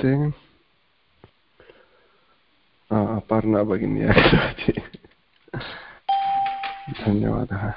इत्युक्ते अपर्णा भगिनी आगतवती धन्यवादः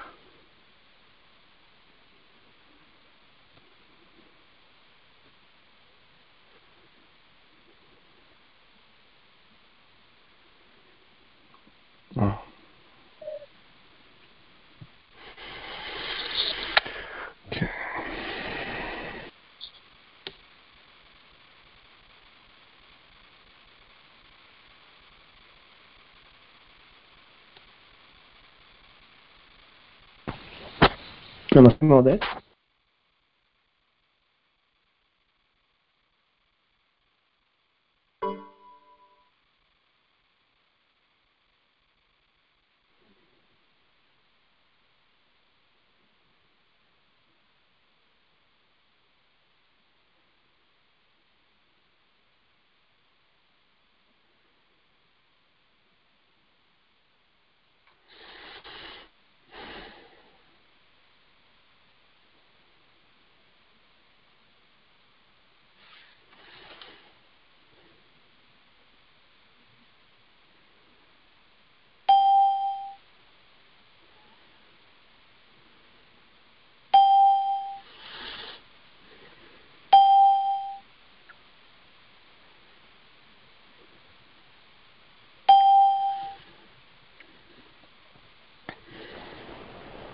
नमस्ते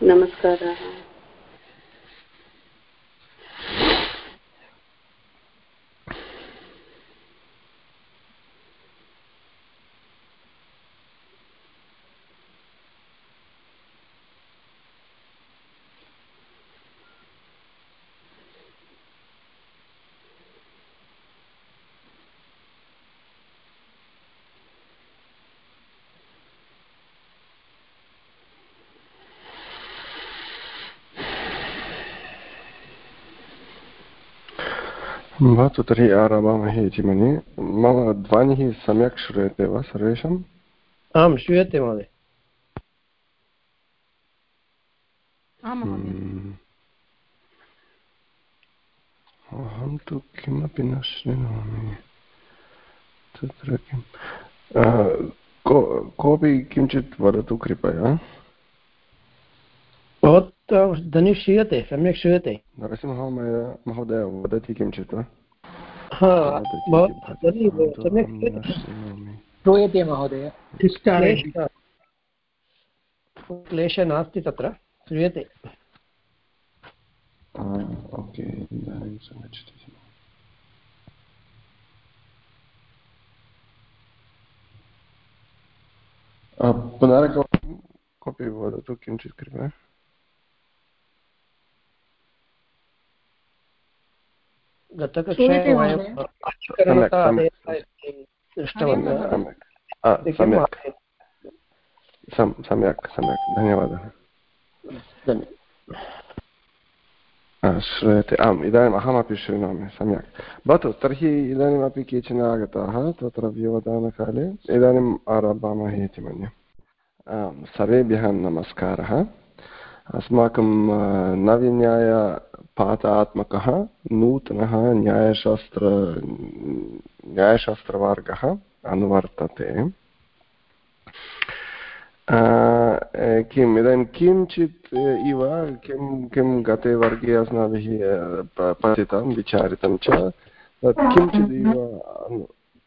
नमस्कारः। भवतु तर्हि आरभामहे इति मन्ये मम ध्वनिः सम्यक् श्रूयते वा सर्वेषाम् आं श्रूयते महोदय। हम्म। अहं तु किमपि न शृणोमि तत्र किं कोऽपि किञ्चित् वदतु कृपया। भवतः ध्वनिः श्रूयते सम्यक् श्रूयते नरसिंहमहोदय महोदय वदति किञ्चित् श्रूयते महोदय क्लेशः नास्ति तत्र श्रूयते ओके इदानीं सङ्गच्छति पुनरेकवारं कोऽपि वदतु किञ्चित् कृपया गतकक्षायां वयं सम्यक् सम्यक् धन्यवादः। श्रूयते। आम् इदानीम् अहमपि शृणोमि सम्यक्। भवतु तर्हि इदानीमपि केचन आगताः तत्र व्यवधानकाले इदानीम् आरभामहे इति मन्ये। सर्वेभ्यः नमस्कारः। अस्माकं नवीन्यायपाठात्मकः नूतनः न्यायशास्त्र न्यायशास्त्रवर्गः अनुवर्तते किम् इदानीं किञ्चित् इव किं किं गते वर्गे अस्माभिः पठितं विचारितं च किञ्चित् इव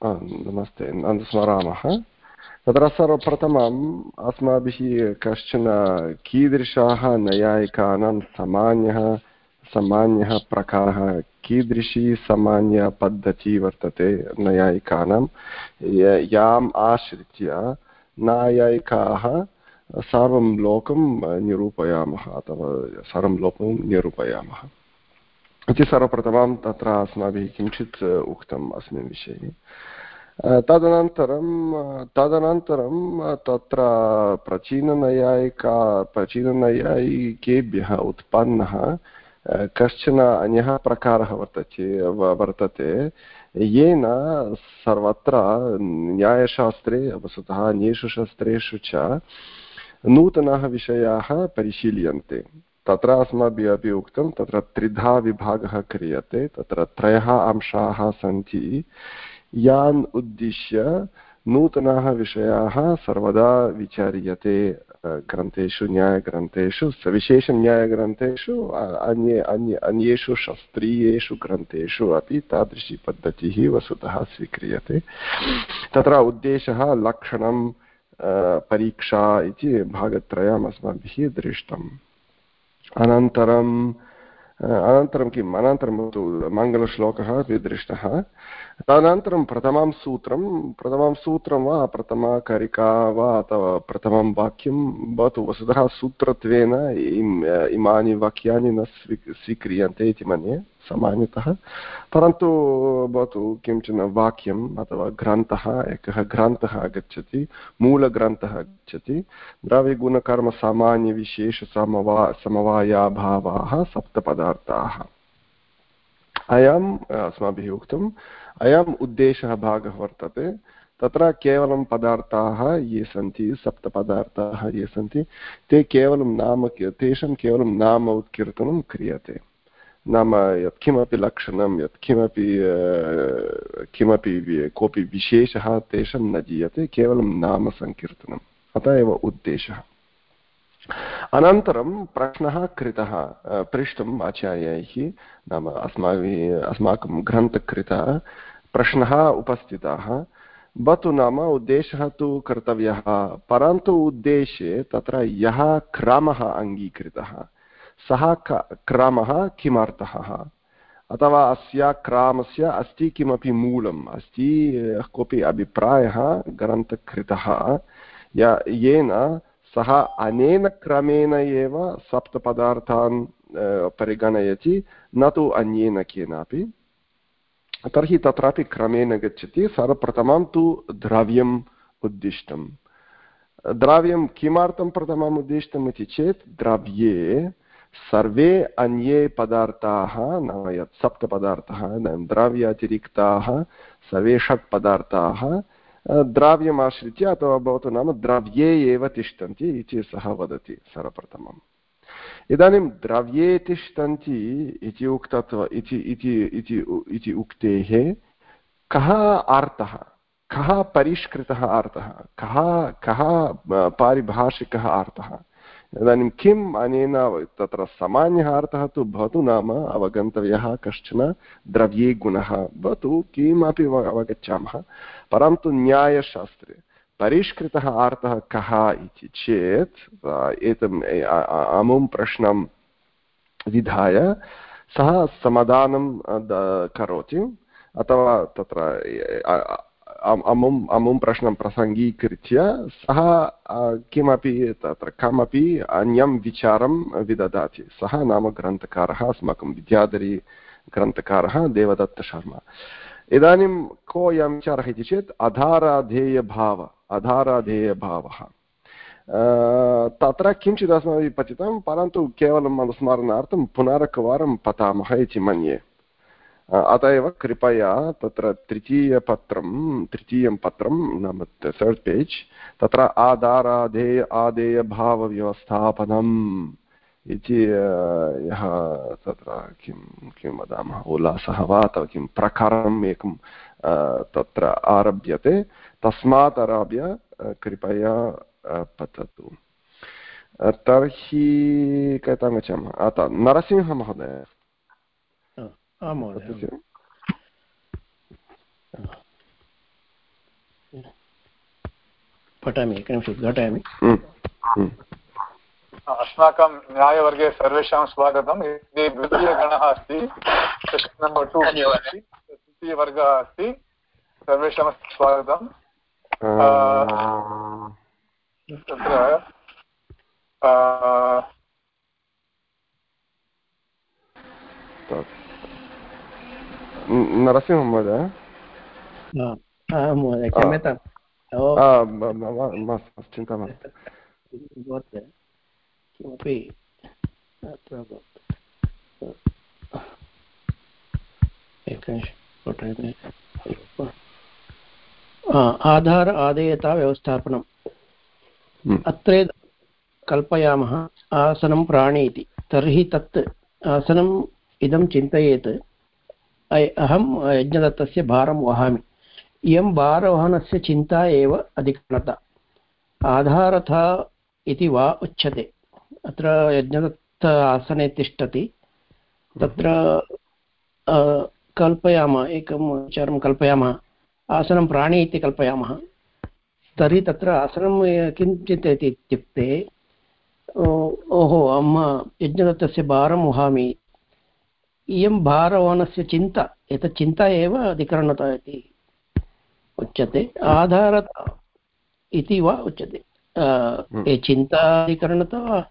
नमस्ते अनुस्मरामः तत्र सर्वप्रथमम् अस्माभिः कश्चन कीदृशाः नैयायिकानां सामान्यः सामान्यः प्रकारः कीदृशी सामान्यपद्धतिः वर्तते नैयायिकानां याम् आश्रित्य नैयायिकाः सर्वं लोकं निरूपयामः अथवा सर्वं लोकं निरूपयामः इति सर्वप्रथमं तत्र अस्माभिः किञ्चित् उक्तम् अस्मिन् विषये तदनन्तरं तदनन्तरं तत्र प्राचीननैयायिका, प्राचीननैयायिकेभ्यः उत्पन्नः, कश्चन अन्यः प्रकारः वर्तते वर्तते। येन सर्वत्र न्यायशास्त्रे, वस्तुतः अन्येषु शास्त्रेषु च नूतनाः विषयाः परिशील्यन्ते। तत्र अस्माभिः अपि उक्तं, तत्र त्रिधा विभागः क्रियते, तत्र त्रयः अंशाः सन्ति। यान् उद्दिश्य नूतनाः विषयाः सर्वदा विचार्यते ग्रन्थेषु, न्यायग्रन्थेषु, सविशेषन्यायग्रन्थेषु अन्ये, अन्य, अन्येषु शास्त्रीयेषु ग्रन्थेषु अपि तादृशी पद्धतिः वस्तुतः स्वीक्रियते। तत्र उद्देशः लक्षणं परीक्षा इति भागत्रयम् अस्माभिः दृष्टम्। अनन्तरं अनन्तरं किम्? अनन्तरं मङ्गलश्लोकः अपि दृष्टः तदनन्तरं प्रथमं सूत्रं प्रथमं सूत्रं वा प्रथमाकारिका वा, अथवा प्रथमं वाक्यं भवतु। वस्तुतः सूत्रत्वेन इमानि वाक्यानि न स्वी, स्वीक्रियन्ते इति मन्ये। सामान्यतः। परन्तु, भवतु किंचन वाक्यम् अथवा ग्रन्थः, एकः ग्रन्थः आगच्छति, मूलग्रन्थः आगच्छति। द्रव्यगुणकर्मसामान्यविशेषसमवा, समवायाभावाः सप्तपदार्थाः। अयम् अस्माभिः उक्तम्, अयम् उद्देशः भागः वर्तते। तत्र केवलं पदार्थाः ये सन्ति, सप्तपदार्थाः ये सन्ति, ते केवलं नाम, तेषां केवलं नाम उत्कीर्तनं क्रियते। नाम यत्किमपि लक्षणं यत्किमपि किमपि कोऽपि विशेषः तेषां न जीयते केवलं नामसङ्कीर्तनम् अत एव उद्देशः अनन्तरं प्रश्नः कृतः पृष्टम् आचार्यैः नाम अस्माभिः अस्माकं ग्रन्थकृतः प्रश्नः उपस्थितः भवतु नाम उद्देशः तु कर्तव्यः परन्तु उद्देशे तत्र यः क्रमः अङ्गीकृतः सः क्रमः किमर्थः? अथवा अस्य क्रामस्य अस्ति किमपि मूलम्? अस्ति कोऽपि अभिप्रायः ग्रन्थकृतः येन सः अनेन क्रमेण एव सप्तपदार्थान् परिगणयति, न तु अन्येन केनापि। तर्हि तत्रापि क्रमेण गच्छति, सर्वप्रथमं तु द्रव्यम् उद्दिष्टं द्रव्यं किमर्थं प्रथमम् उद्दिष्टम् इति चेत्, द्रव्ये सर्वे अन्ये पदार्थाः नाम यत् सप्तपदार्थाः द्रव्यातिरिक्ताः, सर्वे षट् पदार्थाः द्रव्यमाश्रित्य अथवा भवतु नाम द्रव्ये एव तिष्ठन्ति इति सः वदति सर्वप्रथमम्। इदानीं द्रव्ये तिष्ठन्ति इति उक्तत्व, इति उक्तेः कः अर्थः कः परिष्कृतः अर्थः कः कः पारिभाषिकः अर्थः इदानीं किम् अनेन तत्र सामान्यः अर्थः तु भवतु नाम अवगन्तव्यः कश्चन द्रव्ये गुणः। भवतु किमपि अवगच्छामः। परन्तु न्यायशास्त्रे परिष्कृतः अर्थः कः इति चेत् एतम् अमुं प्रश्नं विधाय सः समाधानं करोति। अथवा तत्र अमुम् अमुं प्रश्नं प्रसङ्गीकृत्य सः किमपि तत्र, कमपि अन्यं विचारं विददाति सः नाम ग्रन्थकारः, अस्माकं विद्याधरी ग्रन्थकारः देवदत्तशर्मा इदानीं कोऽयं विचारः इति चेत्, अधाराधेयभाव, अधाराधेयभावः। तत्र किञ्चित् अस्माभिः पतितं, परन्तु केवलम् अनुस्मरणार्थं पुनरेकवारं पठामः इति मन्ये। अत एव कृपया तत्र तृतीयपत्रं तृतीयं पत्रं नाम तर्ड् पेज् तत्र आधाराधेय आदेयभावव्यवस्थापनम् इति यः तत्र किं किं वदामः उल्लासः वा अथवा किं प्रकारम् एकं तत्र आरभ्यते तस्मात् आरभ्य कृपया पततु तर्हि कथं गच्छामः अतः नरसिंहमहोदय आं महोदय पठामि एकनिमिषम् उद्घाटयामि अस्माकं न्यायवर्गे सर्वेषां स्वागतम्। यदि द्वितीयगणः अस्ति नम्बर् टु तृतीयवर्गः अस्ति। सर्वेषां स्वागतम्। तत्र नरसिंहं महोदय महोदय क्षम्यताम् चिन्ता मास्तु किमपि अत्र आधार आदेयता व्यवस्थापनम्। अत्रे कल्पयामः आसनं प्राणी इति तर्हि तत् आसनम् इदं चिन्तयेत्। अहं यज्ञदत्तस्य भारं वहामि। इयं भारवहनस्य चिन्ता एव अधिकरणता आधारथा इति वा उच्यते। अत्र यज्ञदत्त आसने तिष्ठति। तत्र कल्पयामः, एकं विचारं कल्पयामः। आसनं प्राणी इति कल्पयामः। तर्हि तत्र आसनं किं चिन्तयति इत्युक्ते ओहो, अम्मा, यज्ञदत्तस्य भारं वहामि। इयं भारवहनस्य चिन्ता। एतत् चिन्ता एव अधिकरणता इति उच्यते। आधारता इति वा उच्यते। हम्म। चिन्ताधिकरणता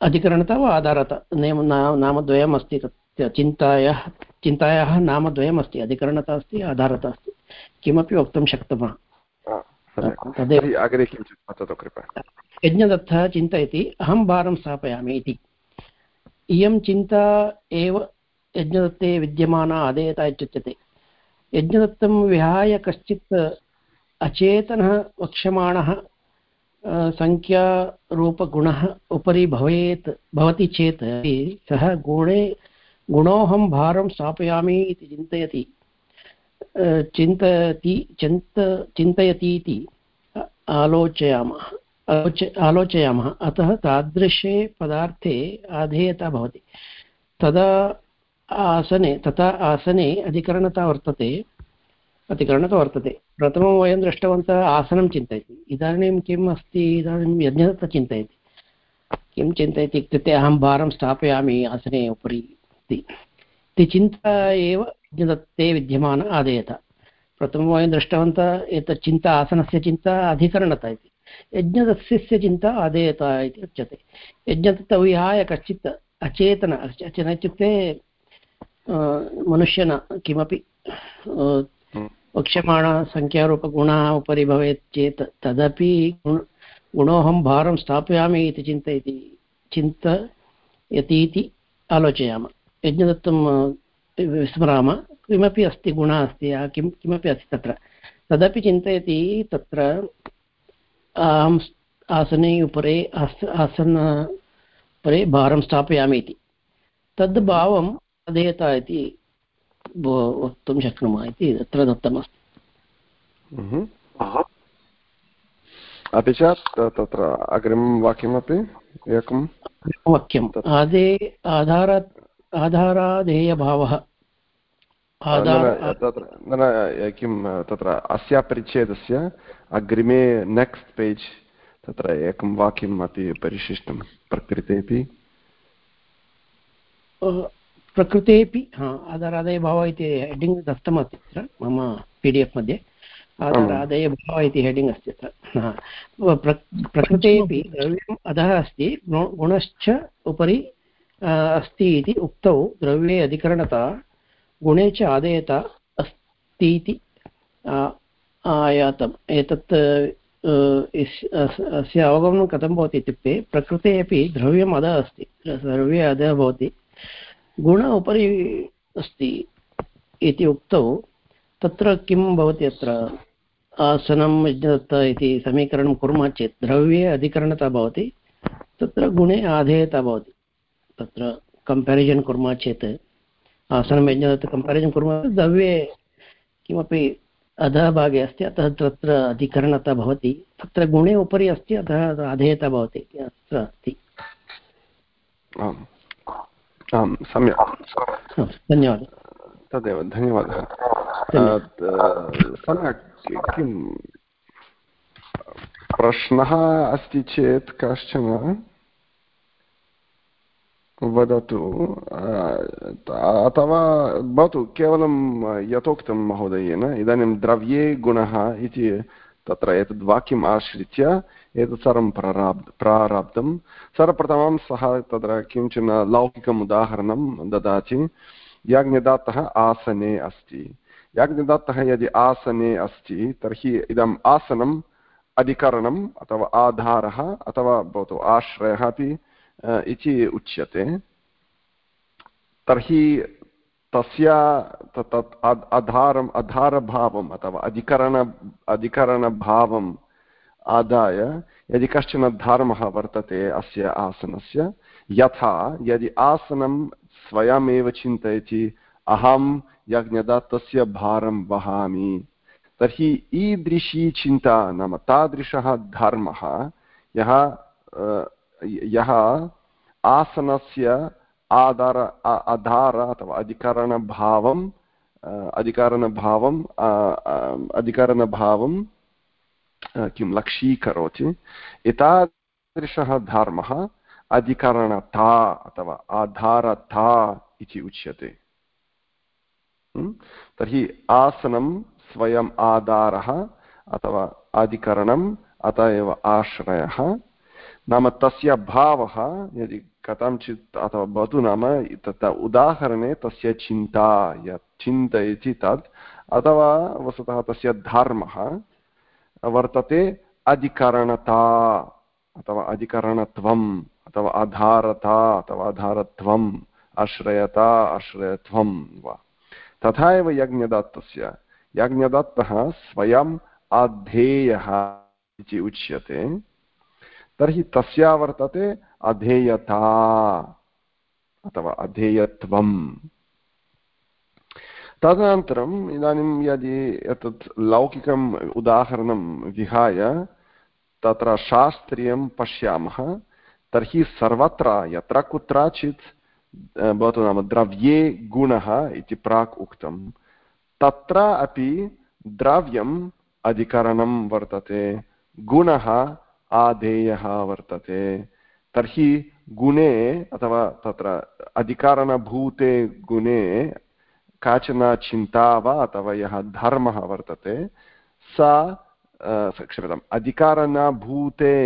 अधिकरणता वा आधारता? नेम नामद्वयम् अस्ति तत् चिन्तायाः चिन्तायाः नामद्वयमस्ति अधिकरणता अस्ति आधारता अस्ति। किमपि वक्तुं शक्नुमः? तदेव। यज्ञदत्तः चिन्तयति अहं भारं स्थापयामि इति। इयं चिन्ता एव यज्ञदत्ते विद्यमाना अधेयता इत्युच्यते। यज्ञदत्तं विहाय कश्चित् अचेतनः वक्ष्यमाणः सङ्ख्यारूपगुणः उपरि भवेत्, भवति चेत् सः गुणे, गुणोऽहं भारं स्थापयामि इति चिन्तयति। चिन्तयति चिन्त, चिन्तयति इति आलोचयामः, आलोच, आलोचयामः। अतः तादृशे पदार्थे आधेयता भवति। तदा आसने, तथा आसने अधिकरणता वर्तते। अधिकरणता वर्तते। प्रथमं वयं दृष्टवन्तः आसनं चिन्तयति। इदानीं किम् अस्ति? इदानीं यज्ञदत्त चिन्तयति। किं चिन्तयति इत्युक्ते अहं भारं स्थापयामि आसने उपरि इति। चिन्ता एव यज्ञदत्ते विद्यमान आदेयत। प्रथमं वयं दृष्टवन्तः एतत् चिन्ता, आसनस्य चिन्ता, अधिकरणता इति। यज्ञदस्यस्य चिन्ता, आदेयता इति उच्यते। यज्ञदत्त विहाय कश्चित् अचेतन अचेतन इत्युक्ते मनुष्यन किमपि वक्ष्यमाणसङ्ख्यारूपगुणः उपरि भवेत् चेत् तदपि गुणोऽहं भारं स्थापयामि इति चिन्तयति चिन्तयतीति आलोचयामः। यज्ञदत्तं विस्मरामः, किमपि अस्ति गुणः अस्ति किं, किमपि अस्ति तत्र। तदपि चिन्तयति, तत्र अहम् आसने उपरि, आस, आसन उपरि भारं स्थापयामि इति। तद् भावम् अधेयता इति वक्तुं शक्नुमः इति तत्र दत्तमस्ति। अपि च तत्र अग्रिमं वाक्यमपि एकं वाक्यम्। आदे आधार आधाराधेयभावः तत्र किं तत्र अस्य परिच्छेदस्य अग्रिमे नेक्स्ट् पेज् तत्र एकं वाक्यम् अपि परिशिष्टं प्रकृतेपि। प्रकृतेपि हा आधारादयभावः इति हेडिङ्ग् दत्तमस्ति तत्र मम पि डि एफ् मध्ये. आधारादयभावः इति हेडिङ्ग् अस्ति तत्र प्रकृतेपि द्रव्यम् अधः अस्ति गुणश्च उपरि अस्ति इति उक्तौ द्रव्ये अधिकरणता गुणे च आदेयता अस्ति इति आयातम्. एतत् अस्य अवगमनं कथं भवति इत्युक्ते प्रकृते अपि द्रव्यम् अधः अस्ति द्रव्ये अधः भवति गुण उपरि अस्ति इति उक्तौ। तत्र किं भवति अत्र? आसनं यज्ञदत्त इति समीकरणं कुर्मः चेत् द्रव्ये अधिकरणता भवति, तत्र गुणे आधेयता भवति। तत्र कम्पेरिजन् कुर्मः चेत् आसनं यज्ञदत्त कम्पेरिजन् कुर्मः द्रव्ये किमपि अधभागे अस्ति, अतः तत्र अधिकरणता भवति। तत्र गुणे उपरि अस्ति, अतः अधेयता भवति अत्र अस्ति। आम्। सम्यक्। धन्यवादः। तदेव धन्यवादः। सम्यक् किं प्रश्नः अस्ति चेत् कश्चन? वदतु अथवा भवतु केवलं यथोक्तं महोदयेन इदानीं द्रव्ये गुणः इति तत्र एतद् वाक्यम् आश्रित्य एतत् सर्वं प्राराब् प्रारब्धं सर्वप्रथमं सः तत्र किंचन लौकिकम् उदाहरणं ददाति। याज्ञदात्तः आसने अस्ति। याज्ञदात्तः यदि आसने अस्ति, तर्हि इदम् आसनम् अधिकरणम् अथवा आधारः अथवा भवतु आश्रयः अपि इति उच्यते। तर्हि तस्य तत् आधारम्, आधारभावम् अथवा अधिकरण अधिकरणभावं आदाय, यदि कश्चन धर्मः वर्तते अस्य आसनस्य, यथा यदि आसनं स्वयमेव चिन्तयति, अहं यज्ञदत्तस्य भारं वहामि। तर्हि ईदृशी चिन्ता नाम तादृशः धर्मः, यः यः आसनस्य आधार आधार अथवा अधिकरणभावम् अधिकरणभावम् अधिकरणभावं किं लक्षीकरोति एतादृशः धर्मः अधिकरणता अथवा आधारता इति उच्यते। तर्हि आसनं स्वयम् आधारः अथवा अधिकरणम् अत एव आश्रयः। नाम तस्य भावः, यदि कथञ्चित् अथवा भवतु नाम तत् उदाहरणे तस्य चिन्ता, यत् चिन्तयति तत्, अथवा वस्तुतः तस्य धर्मः वर्तते अधिकरणता, अथवा अधिकरणत्वम्, अथवा आधारता, अथवा आधारत्वम्, आश्रयता आश्रयत्वं वा। तथा एव यज्ञदत्तस्य। यज्ञदत्तः स्वयम् अध्येयः इति उच्यते। तर्हि तस्या वर्तते अधेयता, अथवा अधेयत्वम्। तदनन्तरम् इदानीं यदि एतत् लौकिकम् उदाहरणं विहाय तत्र शास्त्रीयं पश्यामः, तर्हि सर्वत्र यत्र कुत्रचित् भवतु नाम द्रव्ये गुणः इति प्राक् उक्तं, तत्र अपि द्रव्यम् अधिकरणं वर्तते, गुणः आधेयः वर्तते, तर्हि गुणे अथवा तत्र अधिकारणभूते गुणे काचन चिन्ता वा अथवा यः धर्मः वर्तते, सा क्षम्यताम् अधिकारणभूते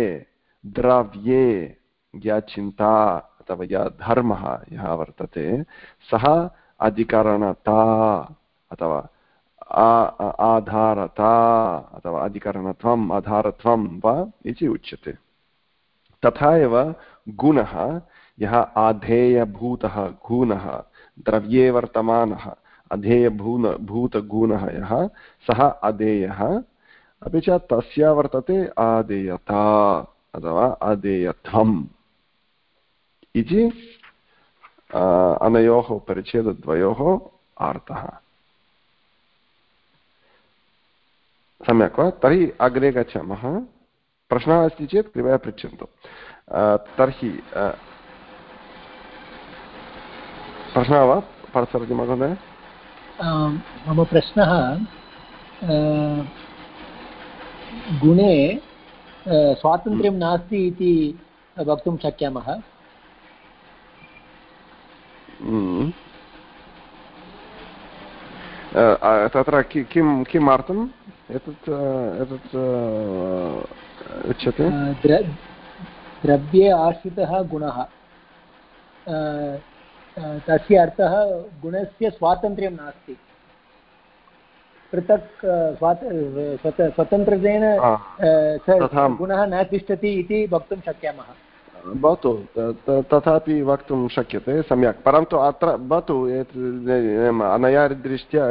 द्रव्ये, या चिन्ता अथवा या धर्मः यः वर्तते, सः अधिकरणता अथवा आधारता अथवा अधिकरणत्वम् आधारत्वं वा इति उच्यते। तथा एव गुणः, यः आधेयभूतः गुणः, द्रव्ये वर्तमानः अधेयभून, भूतगुणः यः, सः अधेयः। अपि च तस्य वर्तते आदेयता, अथवा अधेयत्वम्। इति अनयोः परिच्छेदद्वयोः अर्थः सम्यक् वा? तर्हि अग्रे गच्छामः। प्रश्नः अस्ति चेत् कृपया पृच्छन्तु। तर्हि प्रश्नः वा? पार्थसारथि महोदय। मम प्रश्नः गुणे स्वातन्त्र्यं नास्ति इति वक्तुं शक्यामः? हम्म। तत्र किं किम् अर्थम्? एतत् एतत् उच्यते। द्रव्ये आश्रितः गुणः। तस्य अर्थः गुणस्य स्वातन्त्र्यं नास्ति। पृथक् स्वतन्त्रतेन गुणः न तिष्ठति इति वक्तुं शक्यामः। भवतु तथापि वक्तुं शक्यते सम्यक्। परन्तु अत्र भवतु अनया दृष्ट्या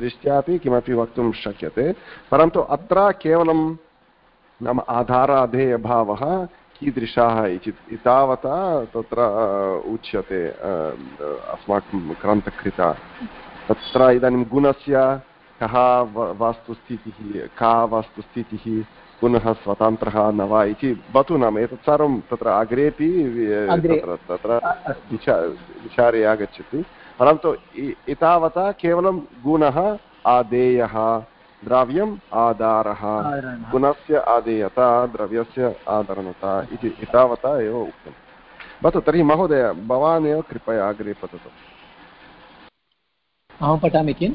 दृष्ट्यापि किमपि वक्तुं शक्यते। परन्तु अत्र केवलं नाम आधाराधेयभावः कीदृशाः इति तावता तत्र उच्यते अस्माकं ग्रन्थकृता। तत्र इदानीं गुणस्य कः वास्तुस्थितिः का वास्तुस्थितिः पुनः स्वतन्त्रः न वा इति भवतु नाम एतत् सर्वं तत्र अग्रेपि तत्र विचारे आगच्छति। परन्तु एतावता केवलं गुणः आदेयः द्रव्यम् आधारः। गुणस्य आदेयता द्रव्यस्य आधरणता इति एतावता एव उक्तं भवतु तर्हि महोदय भवान् एव कृपया अग्रे पततु। अहं पठामि किं?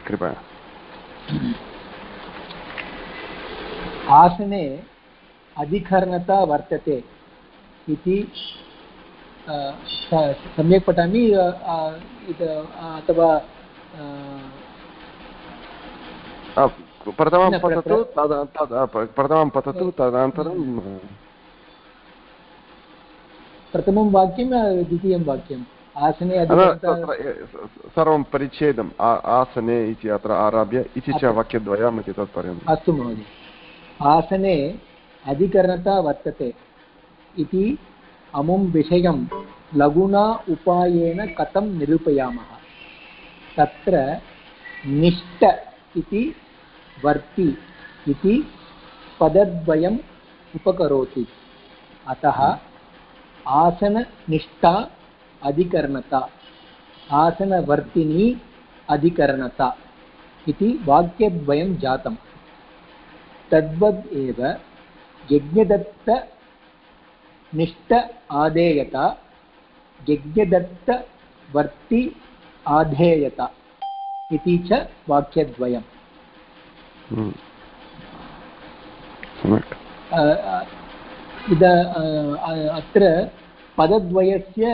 कृपया। आसने अधिकरणता वर्तते इति सम्यक् पठामि अथवा प्रथमं पठतु प्रथमं पठतु तदनन्तरं प्रथमं वाक्यं द्वितीयं वाक्यम् आसने सर्वं परिच्छेदम् आसने इति अत्र आरभ्य इति च वाक्यद्वयम् इति तत्पर्यम् अस्तु महोदय आसने अधिकरणता वर्तते इति अमुं विषयं लघुना उपायेन कथं निरूपयामः तत्र निष्ठ इति वर्ति इति पदद्वयम् उपकरोति। अतः आसननिष्ठा अधिकरणता, आसनवर्तिनी अधिकरणता इति वाक्यद्वयं जातम्। तद्वद् एव यज्ञदत्तनिष्ठ आदेयता, यज्ञदत्तवर्ति आधेयता। इति च वाक्यद्वयम्। हम्म। इद अत्र पदद्वयस्य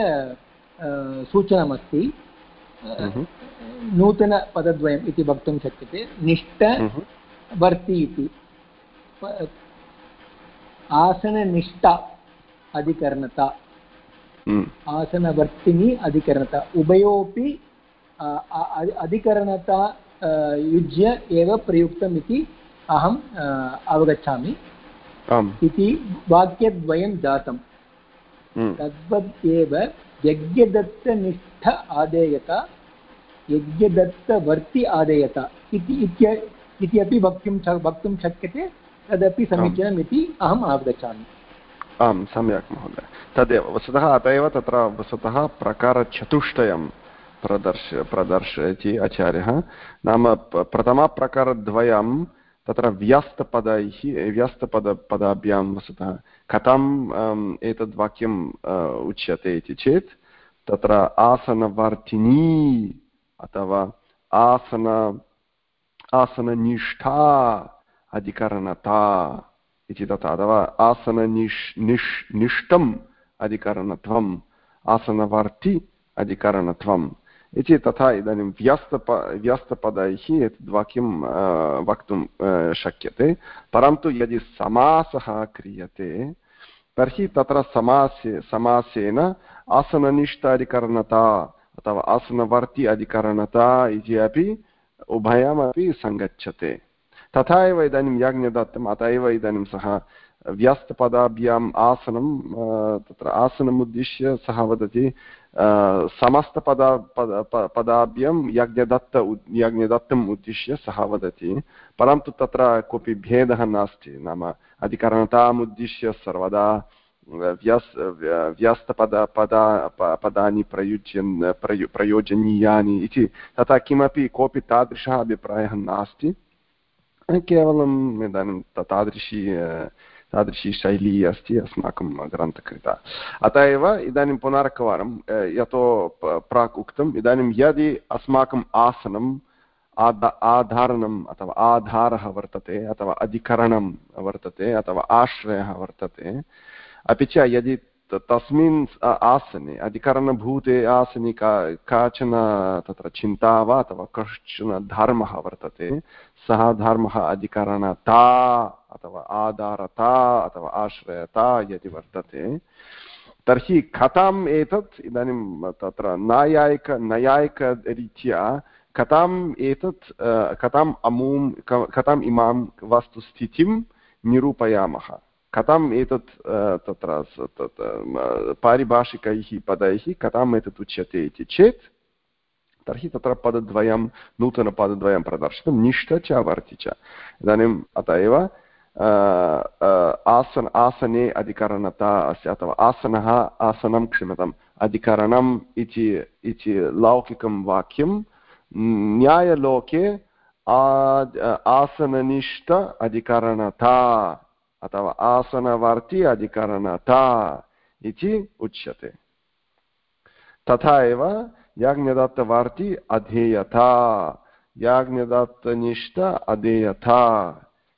सूचनमस्ति। हम्म। नूतनपदद्वयम् इति वक्तुं शक्यते। निष्ठ हम्म। इति। आसननिष्ठा अधिकरणता। आसनवर्तिनी अधिकरणता। उभयोपि अधिकरणता युज्य एव प्रयुक्तम् इति अहम् अवगच्छामि। इति वाक्यद्वयं जातम्। तद्वत् एव यज्ञदत्तनिष्ठ आदेयता यज्ञदत्तवर्ति आदेयता इति इति अपि वक्तुं वक्तुं शक्यते तदपि समीचीनम् इति अहम् अवगच्छामि। आं सम्यक् महोदय। तदेव वस्तुतः अत एव तत्र वस्तुतः प्रकारचतुष्टयं प्रदर्श, प्रदर्शयति आचार्यः। नाम प्रथमप्रकारद्वयं तत्र व्यस्तपदैः व्यस्तपद पदाभ्यां वस्तुतः कथम् एतद् वाक्यम् उच्यते इति चेत् तत्र आसनवर्तिनी अथवा आसन, आसननिष्ठा अधिकरणता इति तथा, अथवा आसननिष्, निष्, निष्ठम् अधिकरणत्वम्, आसनवर्ति अधिकरणत्वम्। इति तथा इदानीं व्यस्तप व्यस्तपदैः एतद् वाक्यं वक्तुं शक्यते परन्तु यदि समासः क्रियते तर्हि तत्र समासे समासेन आसननिष्ठ अधिकरणता अथवा आसनवर्ति अधिकरणता इति अपि उभयमपि सङ्गच्छते तथा एव इदानीं याज्ञदत्तम् अत एव इदानीं सः व्यस्तपदाभ्याम् आसनं तत्र आसनम् उद्दिश्य सः वदति समस्तपदा पद पदाभ्यां यज्ञदत्त यज्ञदत्तम् उद्दिश्य सः वदति परन्तु तत्र कोऽपि भेदः नास्ति नाम अधिकरणताम् उद्दिश्य सर्वदा व्यस् व्यस्तपद पदा पदानि प्रयुज्यन् प्रयो प्रयोजनीयानि इति तथा किमपि कोऽपि तादृशः अभिप्रायः नास्ति केवलम् इदानीं तादृशी तादृशी शैली अस्ति अस्माकं ग्रन्थकृता अत एव इदानीं पुनरेकवारं यतो प्राक् उक्तम् इदानीं यदि अस्माकम् आसनम् आद आधारणम् अथवा आधारः वर्तते अथवा अधिकरणं वर्तते अथवा आश्रयः वर्तते अपि च यदि तस्मिन् आसने, अधिकरणभूते आसने का, काचन तत्र चिन्ता वा अथवा कश्चन धर्मः वर्तते, सः धर्मः अधिकरणता अथवा आधारता अथवा आश्रयता यदि वर्तते, तर्हि कथम् एतत् इदानीं तत्र नायायिक, नैयायिकरीत्या कथाम् एतत् कथाम् अमूं कथाम् इमां वस्तुस्थितिं निरूपयामः। कथम् एतत् तत्र पारिभाषिकैः पदैः कथम् एतत् उच्यते इति चेत् तर्हि तत्र पदद्वयं नूतनपदद्वयं प्रदर्शितं निष्ठ च वर्ति च इदानीम् अत एव आसन आसने अधिकरणता अस्ति अथवा आसनः आसनं क्षम्यताम् अधिकरणम् इति इति लौकिकं वाक्यं न्यायलोके आसननिष्ठ अधिकरणता अथवा आसनवर्ति अधिकरणता इति उच्यते। तथा एव याज्ञदत्तवर्ति अधेयता, याज्ञदत्तनिष्ठ अधेयता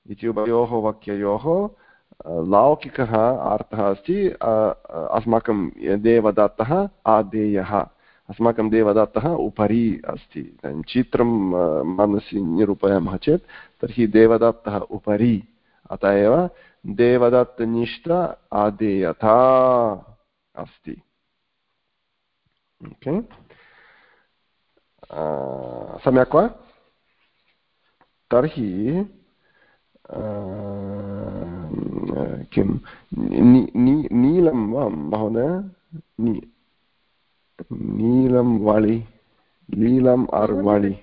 इति उभयोः वाक्ययोः लौकिकः अर्थः अस्ति अस्माकं देवदत्तः आदेयः, अस्माकं देवदत्तः उपरि अस्ति। चित्रं मनसि निरूपयामः चेत्, तर्हि देवदत्तः उपरि, अत एव देवदत्तनिष्ठ आदेयता अस्ति ओके सम्यक् वा तर्हि किं नीलं वा महोदय नीलं वाळि लीलम् आर् वाळि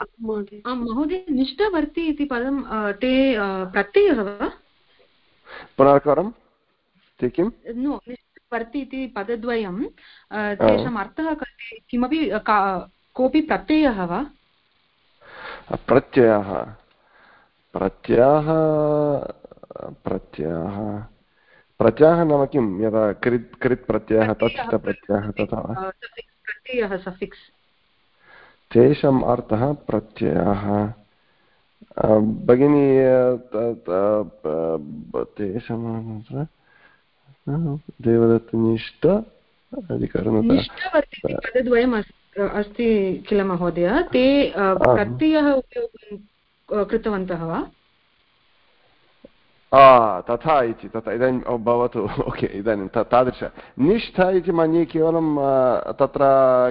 महोदय निष्ठवर्ति इति पदं ते प्रत्ययः वा? पुनर्करं ते किं नो निष्ठवर्ति इति पदद्वयं तेषाम् अर्थः किमपि कोऽपि प्रत्ययः वा? प्रत्ययः। प्रत्ययः प्रत्ययः। प्रत्ययः नाम किं? यदा कृत् कृत् प्रत्ययः तत् प्रत्ययः तथा। प्रत्ययः सफिक्स्। तेषाम् अर्थः प्रत्ययः। भगिनी तेषां देवदत्तनिष्ठ अधिकरणद्वयम् अस्ति किल महोदय? ते प्रत्ययः उपयोगं कृतवन्तः वा? तथा इति तथा इदानीं भवतु ओके इदानीं तादृश निष्ठ इति मन्ये केवलं तत्र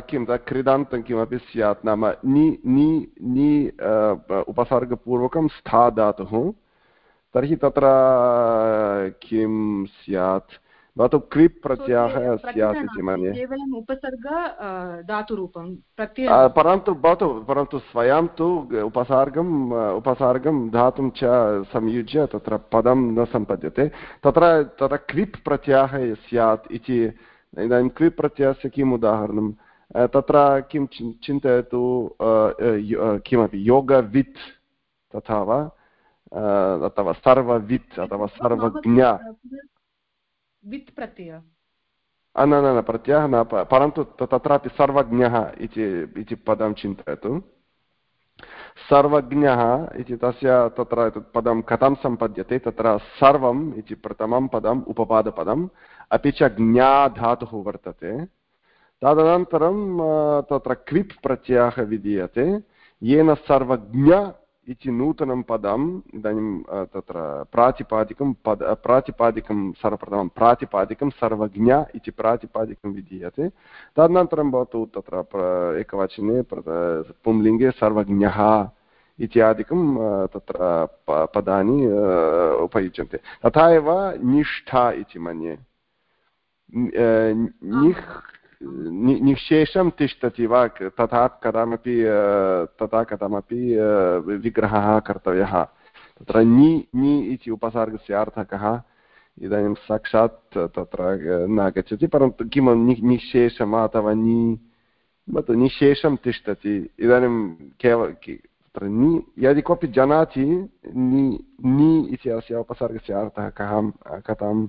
किं क्रीडान्तं किमपि स्यात् नाम नि नि नि उपसर्गपूर्वकं स्था धातुः तर्हि तत्र किं स्यात् भवतु क्लिप् प्रत्ययः स्यात् इति मन्ये केवलम् उपसर्ग धातुरूपं परन्तु भवतु परन्तु स्वयं तु उपसर्गम् उपसर्गं धातुं च संयुज्य तत्र पदं न सम्पद्यते तत्र तत्र क्लिप् प्रत्ययः स्यात् इति इदानीं क्लिप् प्रत्ययस्य किम् उदाहरणं तत्र किं चिन्तयतु किमपि योगवित् तथा वा अथवा सर्ववित् अथवा सर्वज्ञ वित् प्रत्यय न न प्रत्ययः न परन्तु तत्रापि सर्वज्ञः इति पदं चिन्तयतु सर्वज्ञः इति तस्य तत्र एतत् पदं कथं सम्पद्यते तत्र सर्वम् इति प्रथमं पदम् उपपादपदम् अपि च ज्ञाधातुः वर्तते तदनन्तरं तत्र क्विप् प्रत्ययः विधीयते येन सर्वज्ञ इति नूतनं पदम्, इदानीं तत्र प्रातिपादिकं पद प्रातिपादिकं सर्वप्रथमं, प्रातिपादिकं सर्वज्ञ इति प्रातिपादिकं विधीयते। तदनन्तरं भवतु तत्र एकवचने पुंलिङ्गे सर्वज्ञः इत्यादिकं तत्र पदानि उपयुज्यन्ते। तथा एव निष्ठा इति मन्ये। निह् निःशेषं तिष्ठति वा तथा कथमपि तथा कथमपि विग्रहः कर्तव्यः। तत्र नि नि इति उपसर्गस्य अर्थः कः इदानीं साक्षात् तत्र न गच्छति परन्तु किं निःशेषम् अथवा नि भवतु निःशेषं तिष्ठति। इदानीं केवल तत्र नि, यदि कोऽपि जानाति, नि नि इति अस्य उपसर्गस्य अर्थः कः कथं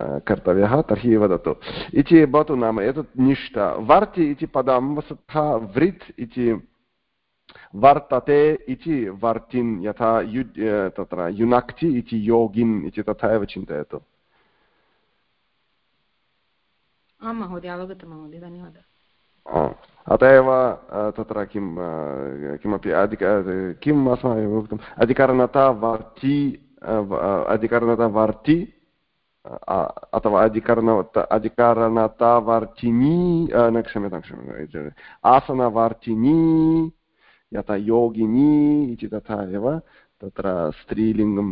कर्तव्यः तर्हि वदतु। इति भवतु नाम एतत् निष्ठ। वर्ति इति पदं वस्तुतः वृत् इति वर्तते इति वर्तिन् यथा यु तत्र युनक्ति इति योगिन् इति तथा एव चिन्तयतु। आं महोदय अवगतं महोदय धन्यवादः। अत एव तत्र किं किमपि अधिक किम् अस्माभिः उक्तम्? अधिकरणता वर्ति अधिकरणता वर्ति अथवा अधिकरण अधिकरणतावार्चिनी न क्षम्यतां क्षम्यताम् आसनवार्चिनी यथा योगिनी इति तथा एव तत्र स्त्रीलिङ्गं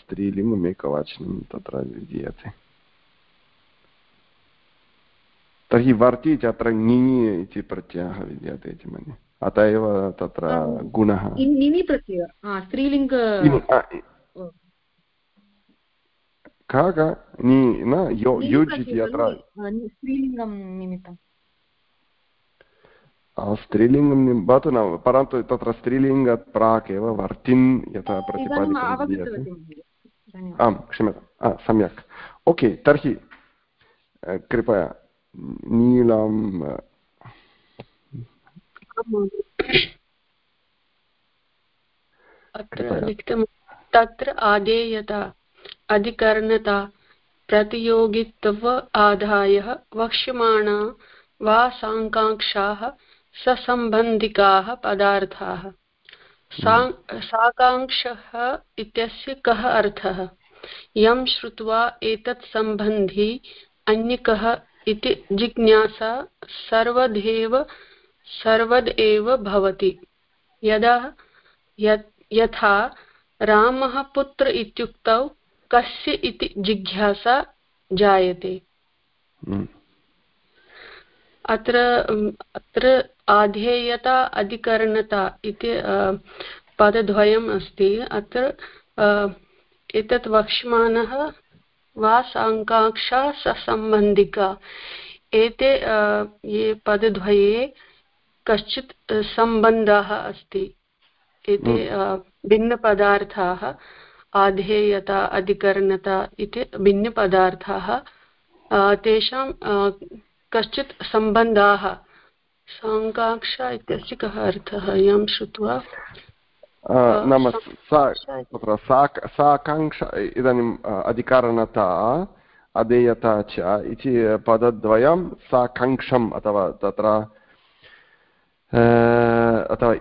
स्त्रीलिङ्गम् एकवचनं तत्र विधीयते तर्हि वर्ति इति अत्र ङि इति प्रत्ययः विद्यते इति मन्ये अत एव तत्र गुणः स्त्रीलिङ्ग कः कः नि न यो युज् इति अत्र स्त्रीलिङ्गं निमित्तं स्त्रीलिङ्गं भवतु न परन्तु तत्र स्त्रीलिङ्गात् प्राक् एव वर्तिन् यथा प्रतिपादितं आं क्षम्यतां सम्यक् ओके तर्हि कृपया नीलं तत्र आदेयता अधिकरणता, प्रतियोगित्व आदाय वक्ष्यमाणा वा साङ्काङ्क्षाः ससम्बन्धिकाः पदार्थाः। साकाङ्क्षः इत्यस्य कः अर्थः? यं श्रुत्वा एतत् सम्बन्धी अन्यकः इति जिज्ञासा सर्वदेव सर्वद भवति। यदा यथा रामः पुत्र इत्युक्तौ कस्य इति जिज्ञासा जायते। हम्म। अत्र अत्र आधेयता अधिकरणता इति पदद्वयम् अस्ति। अत्र एतत् वक्ष्यमाणः वा साङ्काक्षा ससम्बन्धिका। एते ये पदद्वये कश्चित् सम्बन्धः अस्ति। एते भिन्नपदार्थाः आधेयता अधिकरणता इति भिन्नपदार्थाः तेषां कश्चित् सम्बन्धाः। साङ्काक्षा इत्यस्य कः अर्थः? यं श्रुत्वा। नाम तत्र साकाङ्क्षा इदानीम् अधिकारणता अधेयता च इति पदद्वयं साकाङ्क्षम् अथवा तत्र अथवा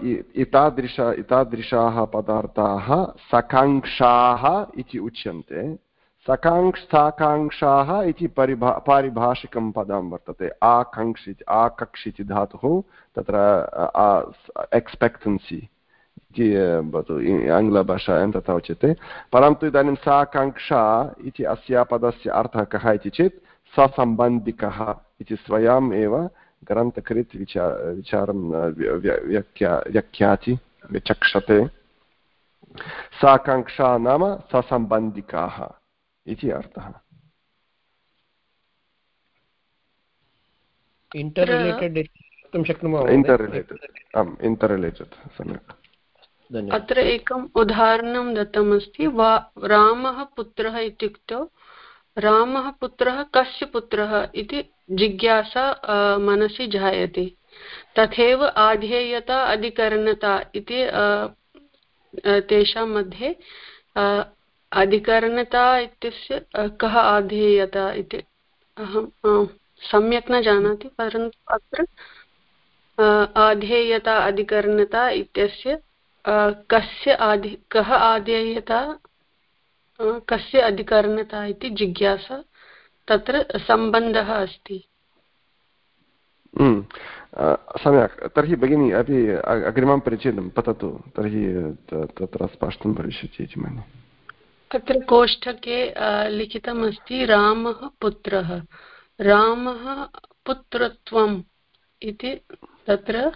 एतादृश एतादृशाः पदार्थाः सकाङ्क्षाः इति उच्यन्ते। सकाङ्क्षाकाङ्क्षाः इति परिभा, पारिभाषिकं पदं वर्तते। आकाङ्क्षि आकक्ष इति धातुः, तत्र एक्स्पेक्टेन्सि इति भवतु आङ्ग्लभाषायां तथा उच्यते। परन्तु इदानीं साकाङ्क्षा इति अस्य पदस्य अर्थः कः इति चेत्, ससम्बन्धिकः इति स्वयम् एव ग्रन्थकृत् विचार विचारं व्याख्या व्याख्याति विचक्षते साकाङ्क्षा नाम ससम्बन्धिकाः इति अर्थः। अत्र एकम् उदाहरणं दत्तमस्ति वा रामः पुत्रः इत्युक्तौ रामः पुत्रः कस्य पुत्रः इति जिज्ञासा मनसि जायते। तथैव आधेयता, अधिकरणता इति तेषां मध्ये अधिकरणता इत्यस्य कः आधेयता इति अहं सम्यक् न जानाति, परन्तु अत्र आधेयता, अधिकरणता इत्यस्य कस्य आधि, कः आधेयता कस्य अधिकरणता इति जिज्ञासा तत्र सम्बन्धः अस्ति। सम्यक्। तर्हि भगिनी अपि अग्रिमं परिच्छेदं पततु। तर्हि तत्र स्पष्टं भविष्यति इति मन्ये। अत्र कोष्ठके लिखितमस्ति रामः पुत्रः। रामः पुत्रत्वम् इति तत्र